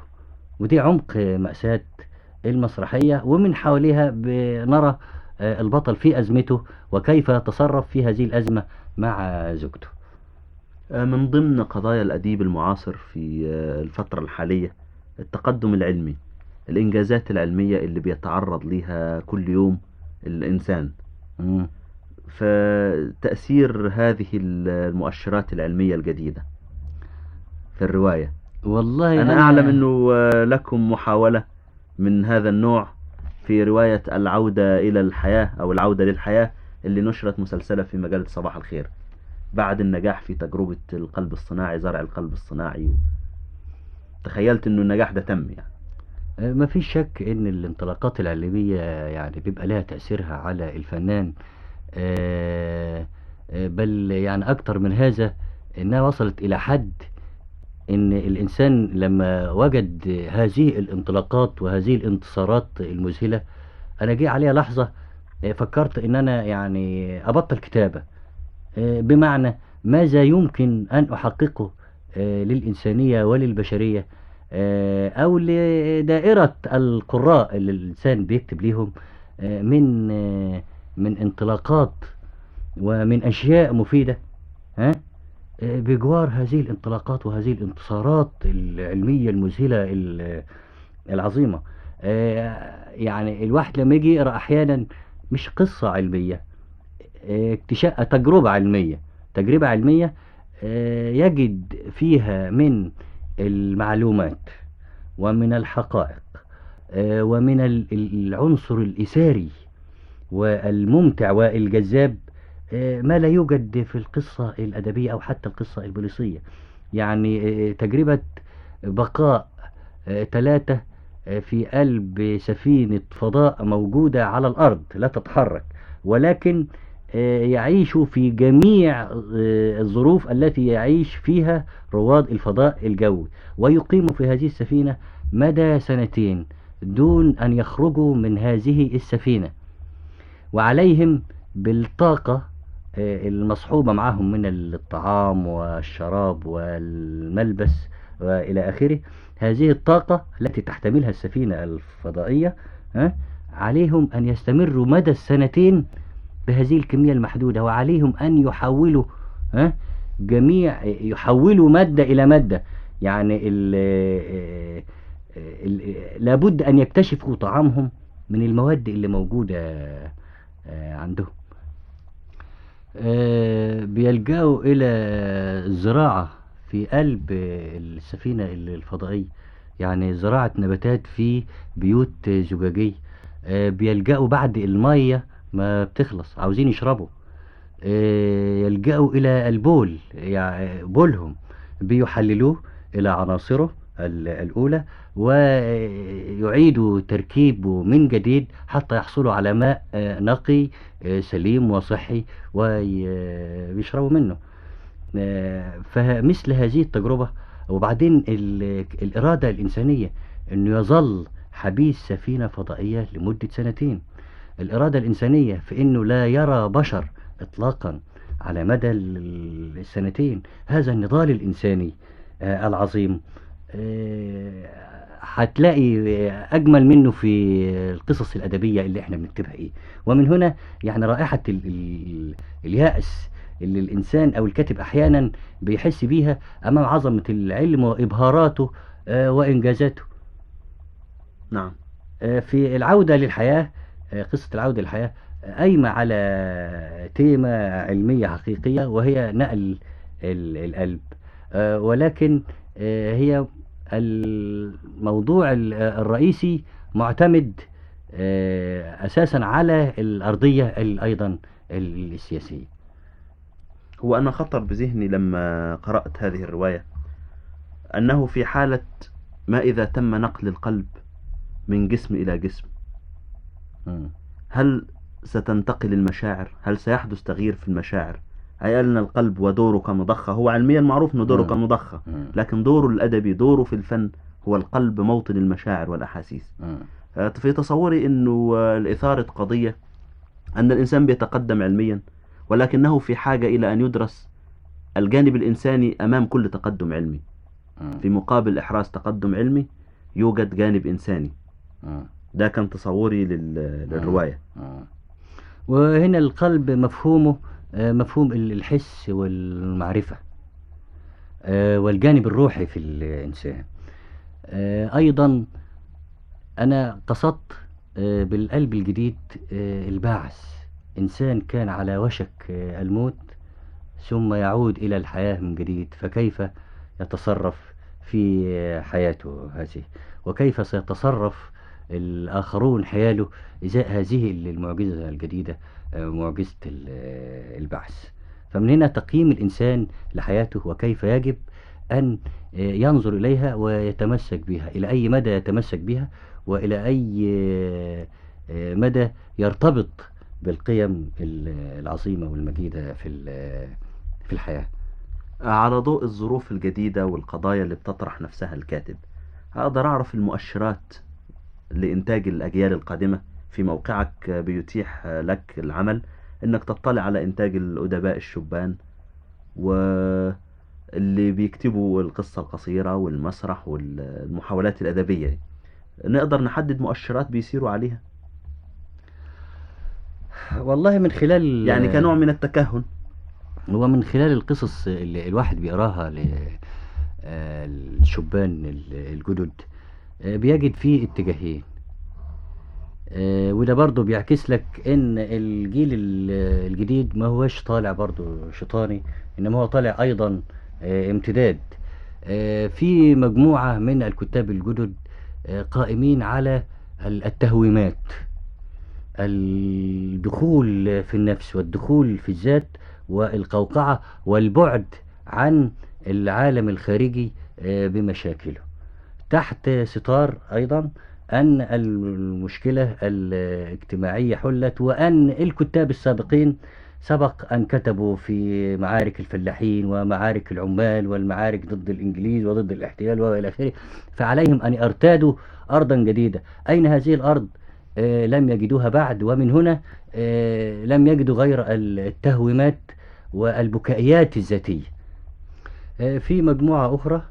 ودي عمق آه، مأساة المسرحية ومن حواليها بنرى آه، البطل في أزمته وكيف يتصرف في هذه الأزمة مع زوجته. آه، من ضمن قضايا الأديب المعاصر في آه، الفترة الحالية التقدم العلمي. الإنجازات العلمية اللي بيتعرض ليها كل يوم الإنسان. مم. فتأثير هذه المؤشرات العلمية الجديدة في الرواية. والله أنا أعلم أنه لكم محاولة من هذا النوع في رواية العودة إلى الحياة أو العودة للحياة اللي نشرت مسلسلة في مجلة صباح الخير بعد النجاح في تجربة القلب الصناعي زرع القلب الصناعي. تخيلت أنه النجاح ده تم يعني. ما فيش شك إن الانطلاقات العلمية يعني بيبقى لها تأثيرها على الفنان. آه، آه، بل يعني أكتر من هذا إنها وصلت إلى حد إن الإنسان لما وجد هذه الانطلاقات وهذه الانتصارات المذهلة أنا جه عليها لحظة آه، فكرت إن أنا يعني أبطل كتابة. بمعنى ماذا يمكن أن أحققه للإنسانية وللبشرية؟ أو لدائرة القراء اللي الإنسان بيكتب ليهم آه، من آه، من انطلاقات ومن أشياء مفيدة ها؟ آه، بجوار هذه الانطلاقات وهذه الانتصارات العلمية المذهلة ال- العظيمة. آه، يعني الواحد لما يجي يقرأ أحيانا مش قصة علمية آه، اكتشاف تجربة علمية. تجربة علمية آه، يجد فيها من المعلومات ومن الحقائق آه، ومن ال- ال- العنصر الإثاري والممتع والجذاب آه، ما لا يوجد في القصة الأدبية أو حتى القصة البوليسية. يعني آه، تجربة بقاء ثلاثة في قلب سفينة فضاء موجودة على الأرض لا تتحرك ولكن يعيش في جميع آه، الظروف التي يعيش فيها رواد الفضاء الجوي. ويقيم في هذه السفينة مدى سنتين دون أن يخرجوا من هذه السفينة. وعليهم بالطاقة آه، المصحوبة معهم من الطعام والشراب والملبس وإلى آخره. هذه الطاقة التي تحتملها السفينة الفضائية عليهم أن يستمروا مدى السنتين بهذه الكمية المحدودة وعليهم أن يحولوا ها جميع يحولوا مادة إلى مادة. يعني ال ال لابد أن يكتشفوا طعامهم من المواد اللي موجودة آه، عندهم. آه، بيلجأوا إلى الزراعة في قلب السفينة الفضائية. يعني زراعة نباتات في بيوت زجاجية. آه، بيلجأوا بعد المية ما بتخلص عاوزين يشربوا. آه، يلجأوا إلى البول يعني بولهم بيحللوه إلى عناصره ال- الأولى ويعيدوا تركيبه من جديد حتى يحصلوا على ماء آه، نقي آه، سليم وصحي ويشربوا منه. آه، فمثل هذه التجربة وبعدين ال- الإرادة الإنسانية أنه يظل حبيس سفينة فضائية لمدة سنتين. الإرادة الإنسانية في أنه لا يرى بشر إطلاقا على مدى ال- السنتين. هذا النضال الإنساني آه، العظيم. آه، هتلاقي أجمل منه في القصص الأدبية اللي إحنا بنكتبها إيه. ومن هنا يعني رائحة ال ال اليأس اللي الإنسان أو الكاتب أحيانا بيحس بيها أمام عظمة العلم وإبهاراته آه، وإنجازاته. نعم. في العودة للحياة قصة العودة للحياة آه، قايمة على تيمة علمية حقيقية وهي نقل ال- القلب آه، ولكن آه، هي الموضوع ال- الرئيسي معتمد آه، أساسا على الأرضية ال- أيضا ال- السياسية هو أنا خطر بذهني لما قرأت هذه الرواية أنه في حالة ما إذا تم نقل القلب من جسم إلى جسم. هل ستنتقل المشاعر هل سيحدث تغيير في المشاعر أي أن القلب ودوره كمضخة هو علميا معروف أنه دوره. كمضخة مم. لكن دوره الأدبي دوره في الفن هو القلب موطن المشاعر والأحاسيس مم. آه، في تصوري أنه آه، لإثارة قضية أن الإنسان بيتقدم علميا ولكنه في حاجة إلى أن يدرس الجانب الإنساني أمام كل تقدم علمي. في مقابل إحراز تقدم علمي يوجد جانب إنساني. ده كان تصوري لل- للرواية. آه. وهنا القلب مفهومه آه، مفهوم ال- الحس والمعرفة آه، والجانب الروحي في الإنسان. آه، أيضا أنا قصدت آه، بالقلب الجديد آه، البعث. إنسان كان على وشك آه، الموت ثم يعود إلى الحياة من جديد. فكيف يتصرف في آه، حياته هذه؟ وكيف سيتصرف الآخرون حياله إزاء هذه المعجزة الجديدة آه، معجزة آه، البعث. فمن هنا تقييم الإنسان لحياته وكيف يجب أن آه، ينظر إليها ويتمسك بها إلى أي مدى يتمسك بها وإلى أي مدى يرتبط بالقيم ال- العظيمة والمجيدة في في الحياة. على ضوء الظروف الجديدة والقضايا اللي بتطرح نفسها الكاتب أقدر أعرف المؤشرات لإنتاج الأجيال القادمة. في موقعك بيتيح لك العمل إنك تطلع على إنتاج الأدباء الشبان واللي بيكتبوا القصة القصيرة والمسرح والمحاولات الأدبية. نقدر نحدد مؤشرات بيسيروا عليها؟ والله من خلال يعني كنوع من التكهن. هو من خلال القصص اللي الواحد بيقراها للشبان الجدد. آه، بيجد فيه اتجاهين. آه، وده برضه بيعكس لك إن الجيل ال- الجديد ما هوش طالع برضه شيطاني إنما هو طالع أيضا آه، امتداد. آه، في مجموعة من الكتاب الجدد آه، قائمين على ال- التهويمات. الدخول في النفس والدخول في الذات والقوقعة والبعد عن العالم الخارجي آه، بمشاكله. تحت ستار أيضا أن المشكلة الاجتماعية حلت وأن الكتاب السابقين سبق أن كتبوا في معارك الفلاحين ومعارك العمال والمعارك ضد الإنجليز وضد الاحتلال وإلى آخره فعليهم أن يرتادوا أرضا جديدة. أين هذه الأرض؟ آه، لم يجدوها بعد ومن هنا آه، لم يجدوا غير التهويمات والبكائيات الذاتية. آه، في مجموعة أخرى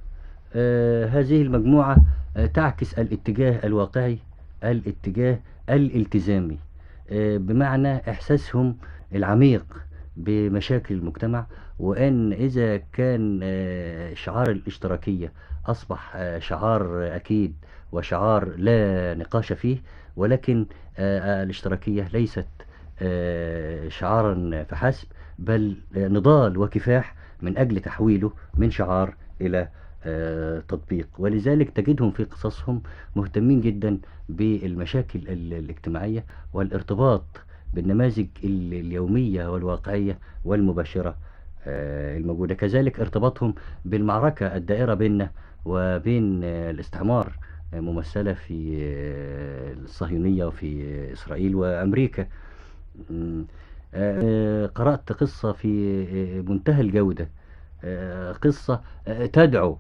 هذه المجموعة آه، تعكس الاتجاه الواقعي الاتجاه الالتزامي. آه، بمعنى إحساسهم العميق بمشاكل المجتمع وأن إذا كان آه، شعار الاشتراكية أصبح آه، شعار أكيد وشعار لا نقاش فيه ولكن آه، الاشتراكية ليست آه، شعارا فحسب بل آه، نضال وكفاح من أجل تحويله من شعار إلى آه، تطبيق. ولذلك تجدهم في قصصهم مهتمين جدا بالمشاكل ال- الاجتماعية والارتباط بالنماذج ال- اليومية والواقعية والمباشرة آه، الموجودة. كذلك ارتباطهم بالمعركة الدائرة بيننا وبين آه، الاستعمار آه، ممثلة في آه، الصهيونية وفي آه، إسرائيل وأمريكا. آه، قرأت قصة في آه، منتهى الجودة. آه، قصة آه، تدعو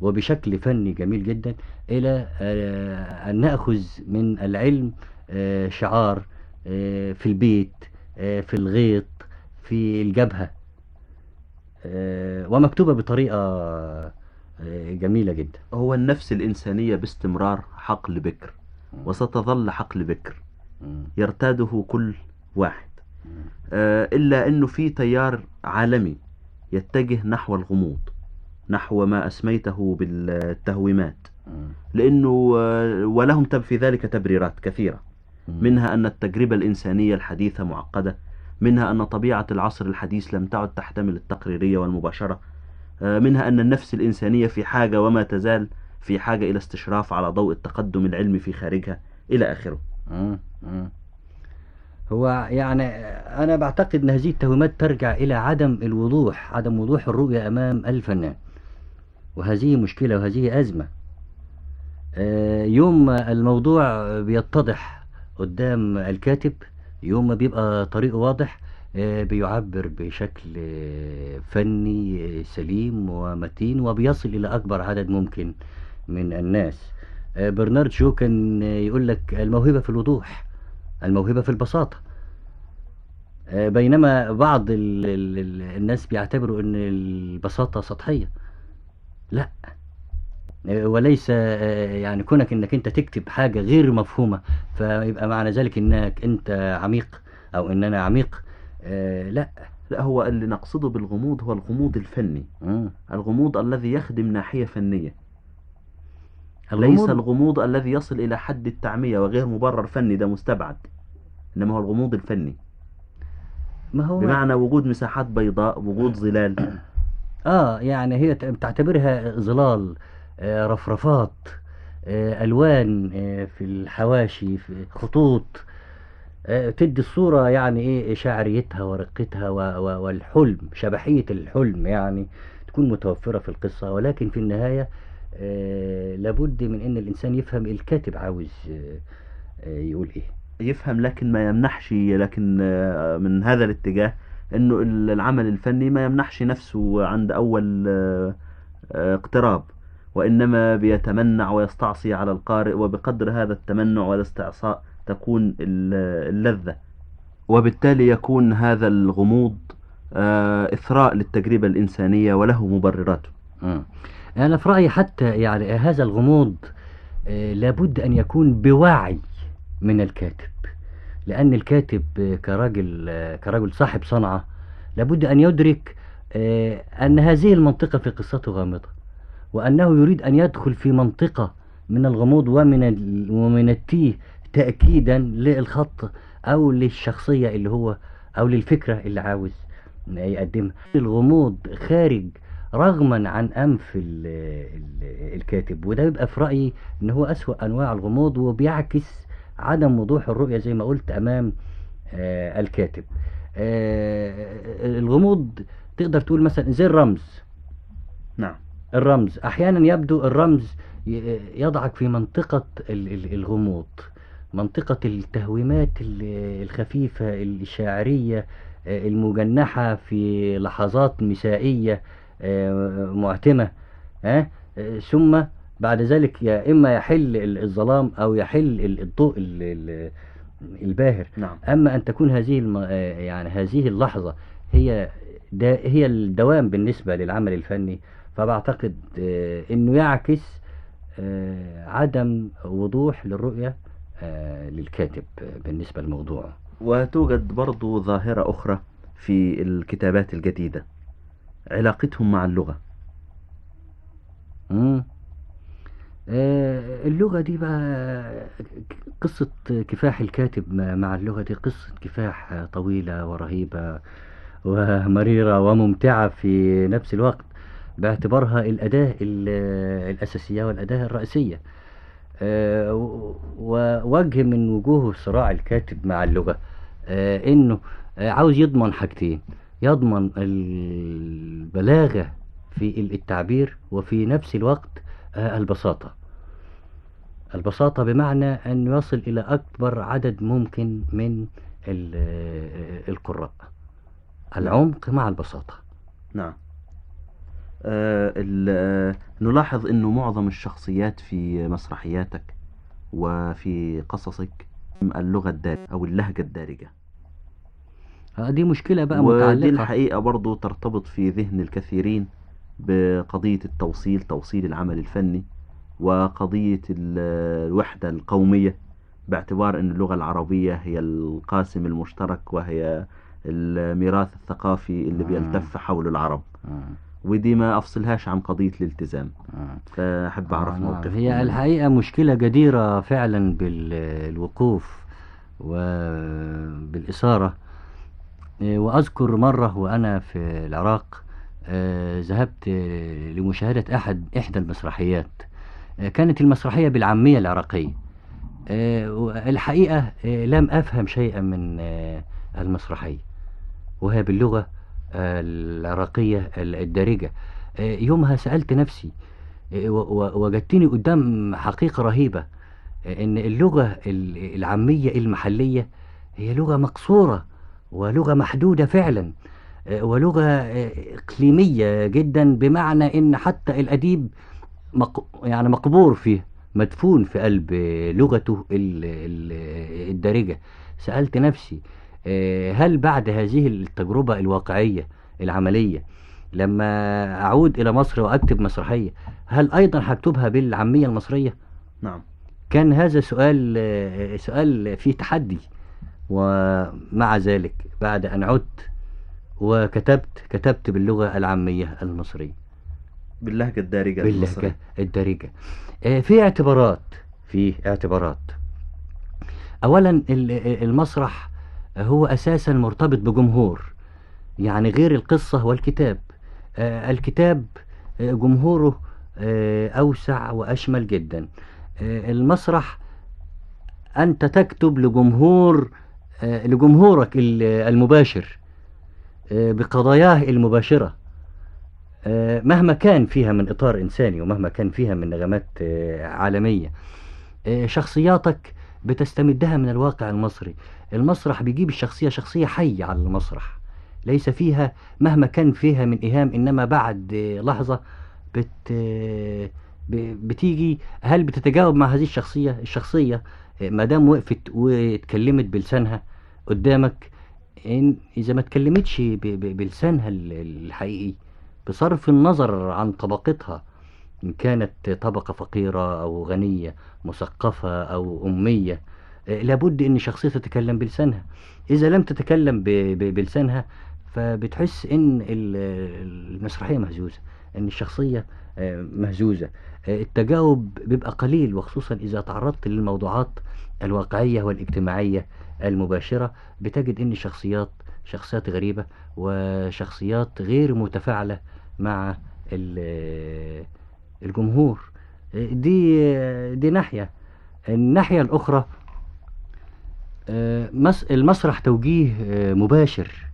وبشكل فني جميل جدا إلى آه، أن نأخذ من العلم آه، شعار آه، في البيت في الغيط في الجبهة ومكتوبة بطريقة جميلة جدا. هو النفس الإنسانية باستمرار حقل بكر وستظل حقل بكر. يرتاده كل واحد. إلا أنه في تيار عالمي يتجه نحو الغموض. نحو ما أسميته بالتهويمات. لأنه آه، ولهم تب في ذلك تبريرات كثيرة. منها أن التجربة الإنسانية الحديثة معقدة. منها أن طبيعة العصر الحديث لم تعد تحتمل التقريرية والمباشرة. آه، منها أن النفس الإنسانية في حاجة وما تزال في حاجة إلى استشراف على ضوء التقدم العلمي في خارجها إلى آخره. هو يعني أنا بعتقد أن هذه التهمات ترجع إلى عدم الوضوح عدم وضوح الرؤية أمام الفنان وهذه مشكلة وهذه أزمة. آه، يوم الموضوع بيتضح قدام الكاتب يوم ما بيبقى طريقه واضح آه، بيعبر بشكل آه، فني سليم ومتين وبيصل إلى أكبر عدد ممكن من الناس. برنارد شو كان يقول لك الموهبة في الوضوح الموهبة في البساطة. بينما بعض ال ال ال الناس بيعتبروا إن البساطة سطحية. لا. آه، وليس آه، يعني كونك إنك أنت تكتب حاجة غير مفهومة فيبقى معنى ذلك إنك أنت عميق أو ان أنا عميق. آه، لا. لا هو اللي نقصده بالغموض هو الغموض الفني. مم. الغموض الذي يخدم ناحية فنية. الغموض- ليس الغموض الذي يصل إلى حد التعمية وغير مبرر فني ده مستبعد. إنما هو الغموض الفني. ما هو؟ بمعنى وجود مساحات بيضاء وجود ظلال. آه يعني هي بتعتبرها ظلال آه، رفرفات آه، ألوان آه، في الحواشي في خطوط تدي الصورة يعني إيه شعريتها ورقتها والحلم شبحية الحلم يعني تكون متوفرة في القصة. ولكن في النهاية لابد من إن الإنسان يفهم الكاتب عاوز يقول إيه. يفهم لكن ما يمنحش لكن من هذا الاتجاه إنه ال- العمل الفني ما يمنحش نفسه عند أول آه، آه، اقتراب وإنما بيتمنع ويستعصي على القارئ وبقدر هذا التمنع والاستعصاء تكون ال- اللذة. وبالتالي يكون هذا الغموض آه، إثراء للتجربة الإنسانية وله مبرراته. مم. أنا في رأيي حتى يعني هذا الغموض آه، لابد أن يكون بوعي من الكاتب. لأن الكاتب آه، كراجل آه، كرجل صاحب صنعة لابد أن يدرك آه، أن هذه المنطقة في قصته غامضة وأنه يريد أن يدخل في منطقة من الغموض ومن ومن التيه تأكيدا للخط أو للشخصية اللي هو أو للفكرة اللي عاوز يقدمها. الغموض خارج رغما عن أنف ال ال الكاتب وده يبقى في رأيي إن هو أسوأ أنواع الغموض وبيعكس عدم وضوح الرؤية زي ما قلت أمام آه الكاتب. آه الغموض تقدر تقول مثلا زي الرمز. نعم. الرمز. أحيانا يبدو الرمز يضعك في منطقة ال- ال- الغموض منطقة التهويمات ال- الخفيفة الشاعرية آه، المجنحة في لحظات مسائية معتمة ها ثم بعد ذلك يا إما يحل ال- الظلام أو يحل ال- الضوء ال- ال- الباهر نعم أما أن تكون هذه الم... آه، يعني هذه اللحظة هي. هي الدوام بالنسبة للعمل الفني فبعتقد آه، إنه يعكس آه، عدم وضوح للرؤية للكاتب بالنسبة للموضوع وتوجد برضو ظاهرة أخرى في الكتابات الجديدة علاقتهم مع اللغة مم. آه، اللغة دي بقى قصة كفاح الكاتب مع اللغة دي قصة كفاح طويلة ورهيبة ومريرة وممتعة في نفس الوقت باعتبارها الأداة ال- الأساسية والأداة الرئيسية. آه، ووجه من وجوه صراع الكاتب مع اللغة آه، إنه عاوز يضمن حاجتين يضمن البلاغة في التعبير وفي نفس الوقت البساطة. البساطة بمعنى أن يصل إلى أكبر عدد ممكن من آه، القراء. العمق مع البساطة. نعم. ال- آه، نلاحظ أنه معظم الشخصيات في مسرحياتك وفي قصصك اللغة الدارجة أو اللهجة الدارجة. دي مشكلة بقى ودي متعلقة. الحقيقة برضو ترتبط في ذهن الكثيرين. بقضية التوصيل توصيل العمل الفني وقضية ال- الوحدة القومية باعتبار أن اللغة العربية هي القاسم المشترك وهي الميراث الثقافي اللي مم. بيلتف حول العرب آه، ودي ما أفصلهاش عن قضية الالتزام آه. فأحب أعرف آه،. موقفكم هي الحقيقة مشكلة جديرة فعلا بالوقوف وبالإثارة إيه، وأذكر مرة وأنا في العراق آه، ذهبت آه، لمشاهدة أحد إحدى المسرحيات. آه، كانت المسرحية بالعامية العراقية. آه، الحقيقة لم أفهم شيئا من المسرحية وهي باللغة العراقية الدارجة. يومها سألت نفسي وجدتني قدام حقيقة رهيبة إن اللغة ال- العامية المحلية هي لغة مقصورة ولغة محدودة فعلا. ولغة آه، إقليمية جدا بمعنى إن حتى الأديب مق... يعني مقبور فيه مدفون في قلب آه، لغته ال... ال... الدارجة سألت نفسي آه، هل بعد هذه التجربة الواقعية العملية لما أعود إلى مصر وأكتب مسرحية هل أيضا هكتبها بالعامية المصرية؟ نعم كان هذا سؤال آه، سؤال فيه تحدي ومع ذلك بعد أن عدت وكتبت كتبت باللغة العامية المصرية. باللهجة الدارجة باللهجة المصرية. الدارجة في اعتبارات في اعتبارات. أولا ال- المسرح هو أساسا مرتبط بجمهور يعني غير القصة والكتاب. آه، الكتاب آه، جمهوره آه، أوسع وأشمل جدا. المسرح أنت تكتب لجمهور لجمهورك ال- المباشر. بقضاياه المباشرة. آه، مهما كان فيها من إطار إنساني ومهما كان فيها من نغمات آه، عالمية آه، شخصياتك بتستمدها من الواقع المصري. المسرح بيجيب الشخصية شخصية حية على المسرح. ليس فيها مهما كان فيها من إيهام إنما بعد آه، لحظة بت آه، بتيجي. هل بتتجاوب مع هذه الشخصية؟ الشخصية آه، ما دام وقفت واتكلمت بلسانها قدامك إن إذا ما اتكلمتش بلسانها ال- الحقيقي بصرف النظر عن طبقتها إن كانت طبقة فقيرة أو غنية مثقفة أو أمية آه، لابد إن شخصية تتكلم بلسانها. إذا لم تتكلم بلسانها فبتحس إن ال- المسرحية مهزوزة إن الشخصية آه، مهزوزة. آه، التجاوب بيبقى قليل وخصوصا إذا تعرضت للموضوعات الواقعية والاجتماعية. المباشرة بتجد إن الشخصيات شخصيات غريبة وشخصيات غير متفاعلة مع ال- الجمهور. دي دي ناحية. الناحية الأخرى مس- المسرح توجيه مباشر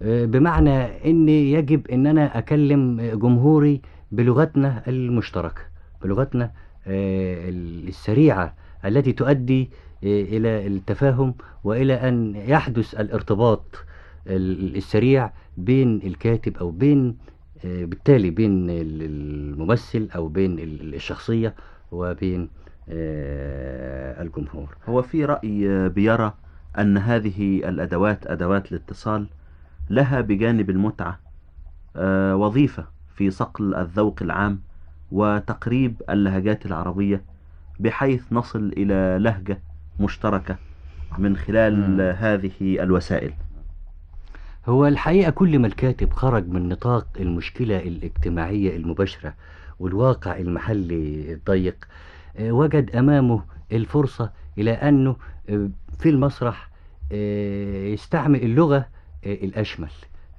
بمعنى إن يجب إن أنا أكلم جمهوري بلغتنا المشتركة بلغتنا السريعة التي تؤدي آه، إلى التفاهم وإلى أن يحدث الارتباط ال- السريع بين الكاتب أو بين آه، بالتالي بين ال- الممثل أو بين ال- الشخصية وبين آه، الجمهور. هو في رأي آه، بيرى أن هذه الأدوات أدوات الاتصال لها بجانب المتعة وظيفة في صقل الذوق العام وتقريب اللهجات العربية بحيث نصل إلى لهجة مشتركة من خلال. آه، هذه الوسائل هو الحقيقة كل ما الكاتب خرج من نطاق المشكلة الاجتماعية المباشرة والواقع المحلي الضيق آه، وجد أمامه الفرصة إلى أنه آه، في المسرح آه، يستعمل اللغة الأشمل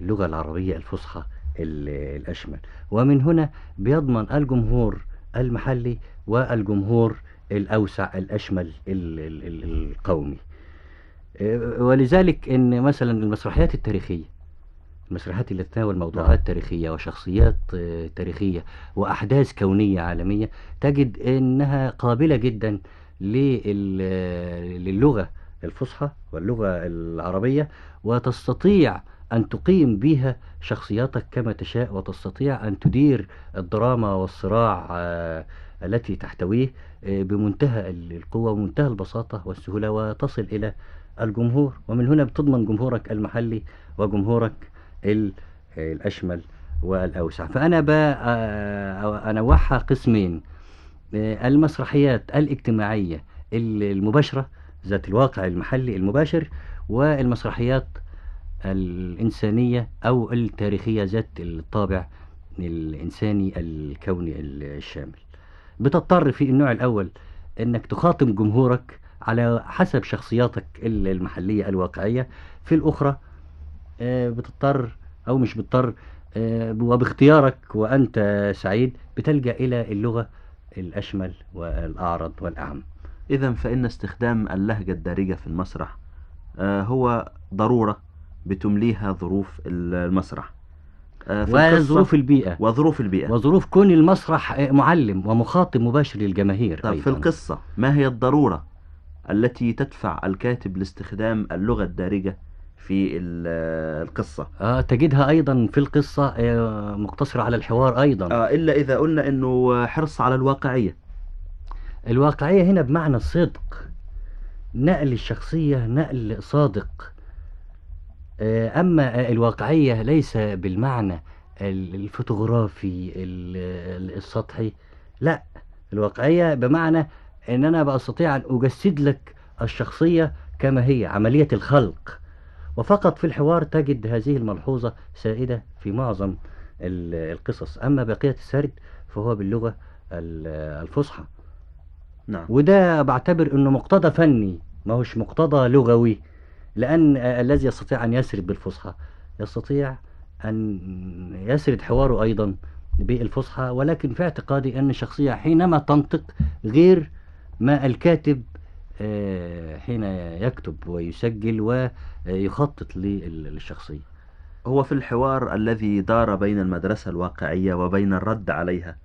اللغة العربية الفصحى ال- الأشمل ومن هنا بيضمن الجمهور المحلي والجمهور الأوسع الأشمل ال- ال- ال- القومي. ولذلك إن مثلا المسرحيات التاريخية المسرحيات اللي تتناول موضوعات تاريخية وشخصيات آه، تاريخية وأحداث كونية عالمية تجد أنها قابلة جدا لل- آه، للغة الفصحى واللغة العربية وتستطيع أن تقيم بها شخصياتك كما تشاء وتستطيع أن تدير الدراما والصراع آه، التي تحتويه آه، بمنتهى ال- القوة ومنتهى البساطة والسهولة وتصل إلى الجمهور. ومن هنا بتضمن جمهورك المحلي وجمهورك ال- الأشمل والأوسع. فأنا بقى أنوعها قسمين آه، المسرحيات الاجتماعية ال- المباشرة ذات الواقع المحلي المباشر والمسرحيات الإنسانية أو التاريخية ذات الطابع الإنساني الكوني الشامل. بتضطر في النوع الأول إنك تخاطب جمهورك على حسب شخصياتك المحلية الواقعية. في الأخرى آه، بتضطر أو مش بتضطر آه، وباختيارك وأنت سعيد بتلجأ إلى اللغة الأشمل والأعرض والأعم. إذا فإن استخدام اللهجة الدارجة في المسرح آه، هو ضرورة بتمليها ظروف المسرح. وظروف البيئة. وظروف البيئة. وظروف كون المسرح آه، معلم ومخاطب مباشر للجماهير طيب في أيضاً. القصة ما هي الضرورة التي تدفع الكاتب لاستخدام اللغة الدارجة في ال- القصة؟ آه تجدها أيضا في القصة آه مقتصرة على الحوار أيضا. آه، إلا إذا قلنا أنه حرص على الواقعية. الواقعية هنا بمعنى الصدق نقل الشخصية نقل صادق. آه، أما آه، الواقعية ليس بالمعنى ال- الفوتوغرافي ال- ال- السطحي. لا الواقعية بمعنى أن أنا بستطيع أن أجسد لك الشخصية كما هي عملية الخلق. وفقط في الحوار تجد هذه الملحوظة سائدة في معظم ال- القصص. أما بقية السرد فهو باللغة ال- الفصحى. نعم. وده بعتبر إنه مقتضى فني ما هوش مقتضى لغوي. آه، الذي يستطيع أن يسرد بالفصحى يستطيع أن يسرد حواره أيضا بالفصحى ولكن في اعتقادي أن الشخصية حينما تنطق غير ما الكاتب آه، حين يكتب ويسجل ويخطط للشخصية. هو في الحوار الذي دار بين المدرسة الواقعية وبين الرد عليها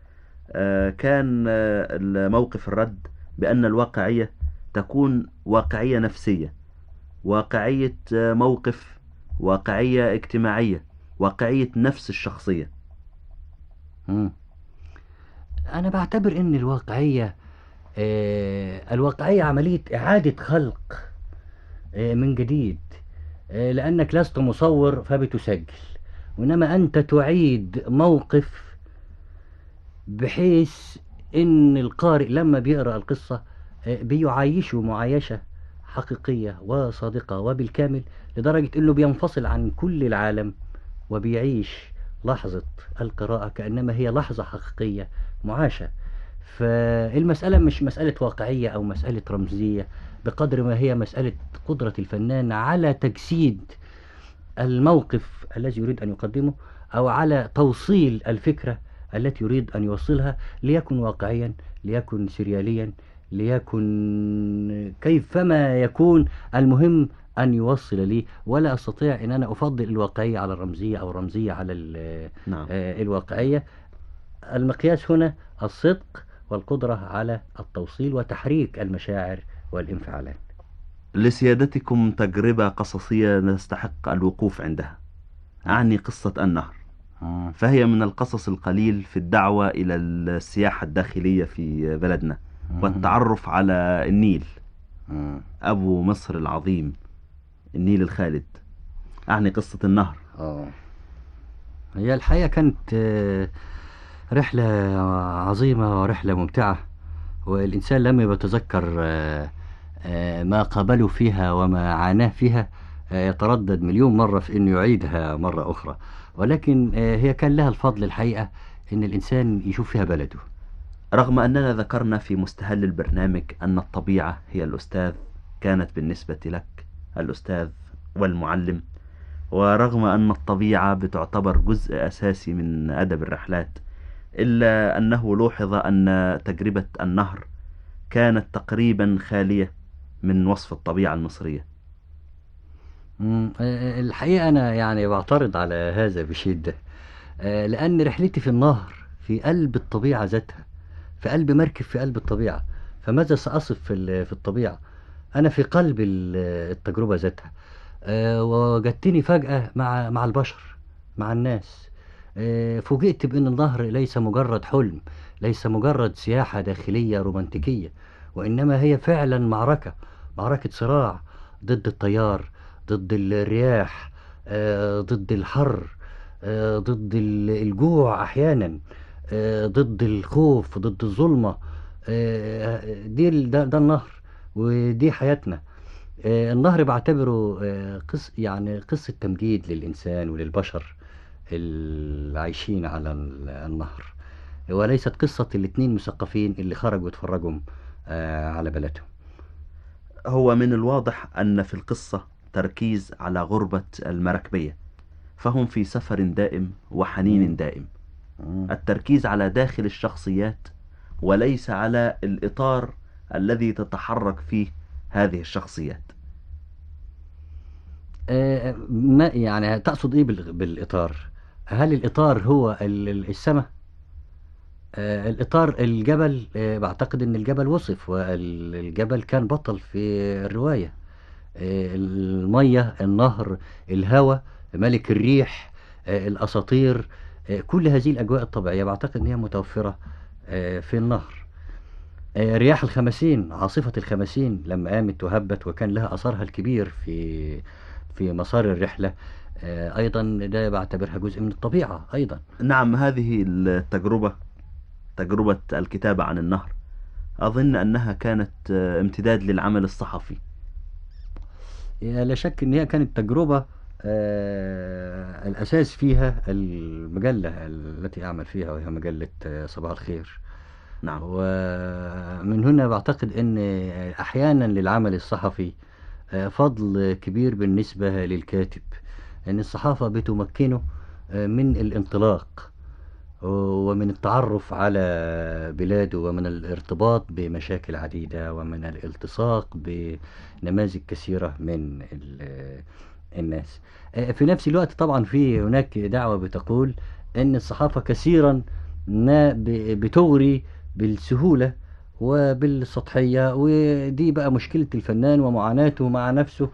آه، كان آه، موقف الرد بأن الواقعية تكون واقعية نفسية. واقعية موقف واقعية اجتماعية واقعية نفس الشخصية مم. أنا بعتبر إن الواقعية آه الواقعية عملية إعادة خلق آه من جديد آه لأنك لست مصور فبتسجل وإنما أنت تعيد موقف بحيث إن القارئ لما بيقرأ القصة آه بيعايشه معايشة حقيقية وصادقة وبالكامل لدرجة إنه بينفصل عن كل العالم وبيعيش لحظة القراءة كأنما هي لحظة حقيقية معاشة. فالمسألة مش مسألة واقعية أو مسألة رمزية بقدر ما هي مسألة قدرة الفنان على تجسيد الموقف الذي يريد أن يقدمه أو على توصيل الفكرة التي يريد أن يوصلها ليكن واقعيا ليكن سرياليا ليكن كيفما يكون. المهم أن يوصل لي ولا أستطيع أن أنا أفضل الواقعية على الرمزية أو الرمزية على نعم. آه، الواقعية المقياس هنا الصدق والقدرة على التوصيل وتحريك المشاعر والانفعالات. لسيادتكم تجربة قصصية نستحق الوقوف عندها. أعني قصة النهر. فهي من القصص القليل في الدعوة إلى السياحة الداخلية في بلدنا. والتعرف على النيل. أبو مصر العظيم النيل الخالد. أعني قصة النهر. آه. هي الحقيقة كانت آه، رحلة عظيمة ورحلة ممتعة والإنسان لما بيتذكر آه، آه، ما قابله فيها وما عاناه فيها آه، يتردد مليون مرة في أنه يعيدها مرة أخرى. ولكن آه، هي كان لها الفضل الحقيقة أن الإنسان يشوف فيها بلده. رغم أننا ذكرنا في مستهل البرنامج أن الطبيعة هي الأستاذ كانت بالنسبة لك الأستاذ والمعلم ورغم أن الطبيعة بتعتبر جزء أساسي من أدب الرحلات إلا أنه لوحظ أن تجربة النهر كانت تقريبا خالية من وصف الطبيعة المصرية. مم، آه، الحقيقة أنا يعني بعترض على هذا بشدة. آه، لأن رحلتي في النهر في قلب الطبيعة ذاتها في قلب مركب في قلب الطبيعة. فماذا سأصف في ال- في الطبيعة؟ أنا في قلب ال- التجربة ذاتها. آه، ووجدتني فجأة مع مع البشر مع الناس. آه، فوجئت بأن النهر ليس مجرد حلم ليس مجرد سياحة داخلية رومانتيكية وإنما هي فعلا معركة معركة صراع ضد التيار ضد الرياح آه، ضد الحر ضد ال- الجوع أحيانا. ضد الخوف ضد الظلمة. آه، دي ال- ده, ده النهر ودي حياتنا. آه، النهر بعتبره آه، قص يعني قصة تمجيد للإنسان وللبشر العايشين على ال- النهر. وليست قصة الاتنين مثقفين اللي خرجوا يتفرجوا آه، على بلدهم. هو من الواضح أن في القصة تركيز على غربة المراكبية فهم في سفر دائم وحنين دائم. التركيز على داخل الشخصيات وليس على الإطار الذي تتحرك فيه هذه الشخصيات. آه، ما يعني تقصد إيه بال- بالإطار؟ هل الإطار هو ال- ال- السماء؟ آه، الإطار الجبل آه، بعتقد إن الجبل وصف والجبل كان بطل في الرواية. المية النهر الهواء ملك الريح الأساطير آه، كل هذه الأجواء الطبيعية بعتقد ان هي متوفرة آه، في النهر. آه، رياح الخمسين عاصفة الخمسين لما قامت وهبت وكان لها أثرها الكبير في في مسار الرحلة. آه، أيضا ده بعتبرها جزء من الطبيعة أيضا. نعم هذه التجربة تجربة الكتابة عن النهر. أظن أنها كانت آه، امتداد للعمل الصحفي. لا شك إن هي كانت تجربة آه، الأساس فيها المجلة التي أعمل فيها وهي مجلة آه، صباح الخير. نعم. ومن هنا بعتقد إن أحيانا للعمل الصحفي آه، فضل كبير بالنسبة للكاتب. إن الصحافة بتمكنه آه، من الانطلاق ومن التعرف على بلاده ومن الارتباط بمشاكل عديدة ومن الالتصاق بنماذج كثيرة من الناس آه، في نفس الوقت طبعا في هناك دعوة بتقول إن الصحافة كثيرا ما بتغري بالسهولة وبالسطحية ودي بقى مشكلة الفنان ومعاناته مع نفسه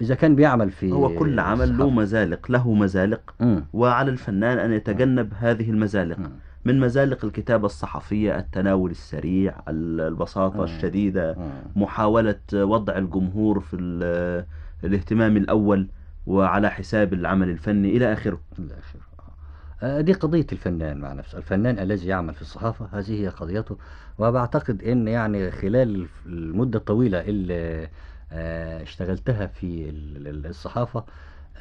إذا كان بيعمل في هو كل عمل له. مزالق له مزالق مم. وعلى الفنان أن يتجنب هذه المزالق مم. من مزالق الكتابة الصحفية التناول السريع ال- البساطة. الشديدة. محاولة وضع الجمهور في الاهتمام الأول وعلى حساب العمل الفني إلى آخره. الآخر آه، دي قضية الفنان مع نفسه. الفنان الذي يعمل في الصحافة هذه هي قضيته. وبعتقد إن يعني خلال المدة الطويلة اللي آه، اشتغلتها في ال- ال- الصحافة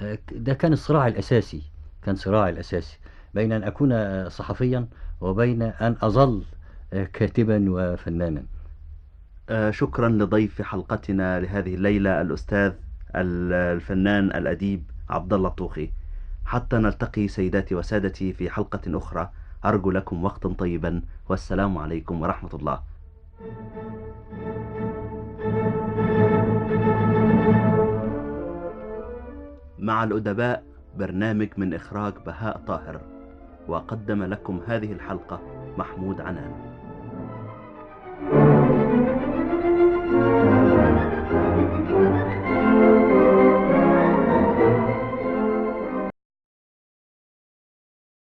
آه، ده كان الصراع الأساسي. كان صراعي الأساسي بين أن أكون آه، صحفيا وبين أن أظل آه، كاتبا وفنانا. آه، شكرا لضيف حلقتنا لهذه الليلة الأستاذ ال- الفنان الأديب عبد الله الطوخي. حتى نلتقي سيداتي وسادتي في حلقة أخرى. أرجو لكم وقتا طيبا. والسلام عليكم ورحمة الله. مع الأدباء برنامج من إخراج بهاء طاهر. وقدم لكم هذه الحلقة محمود عنان.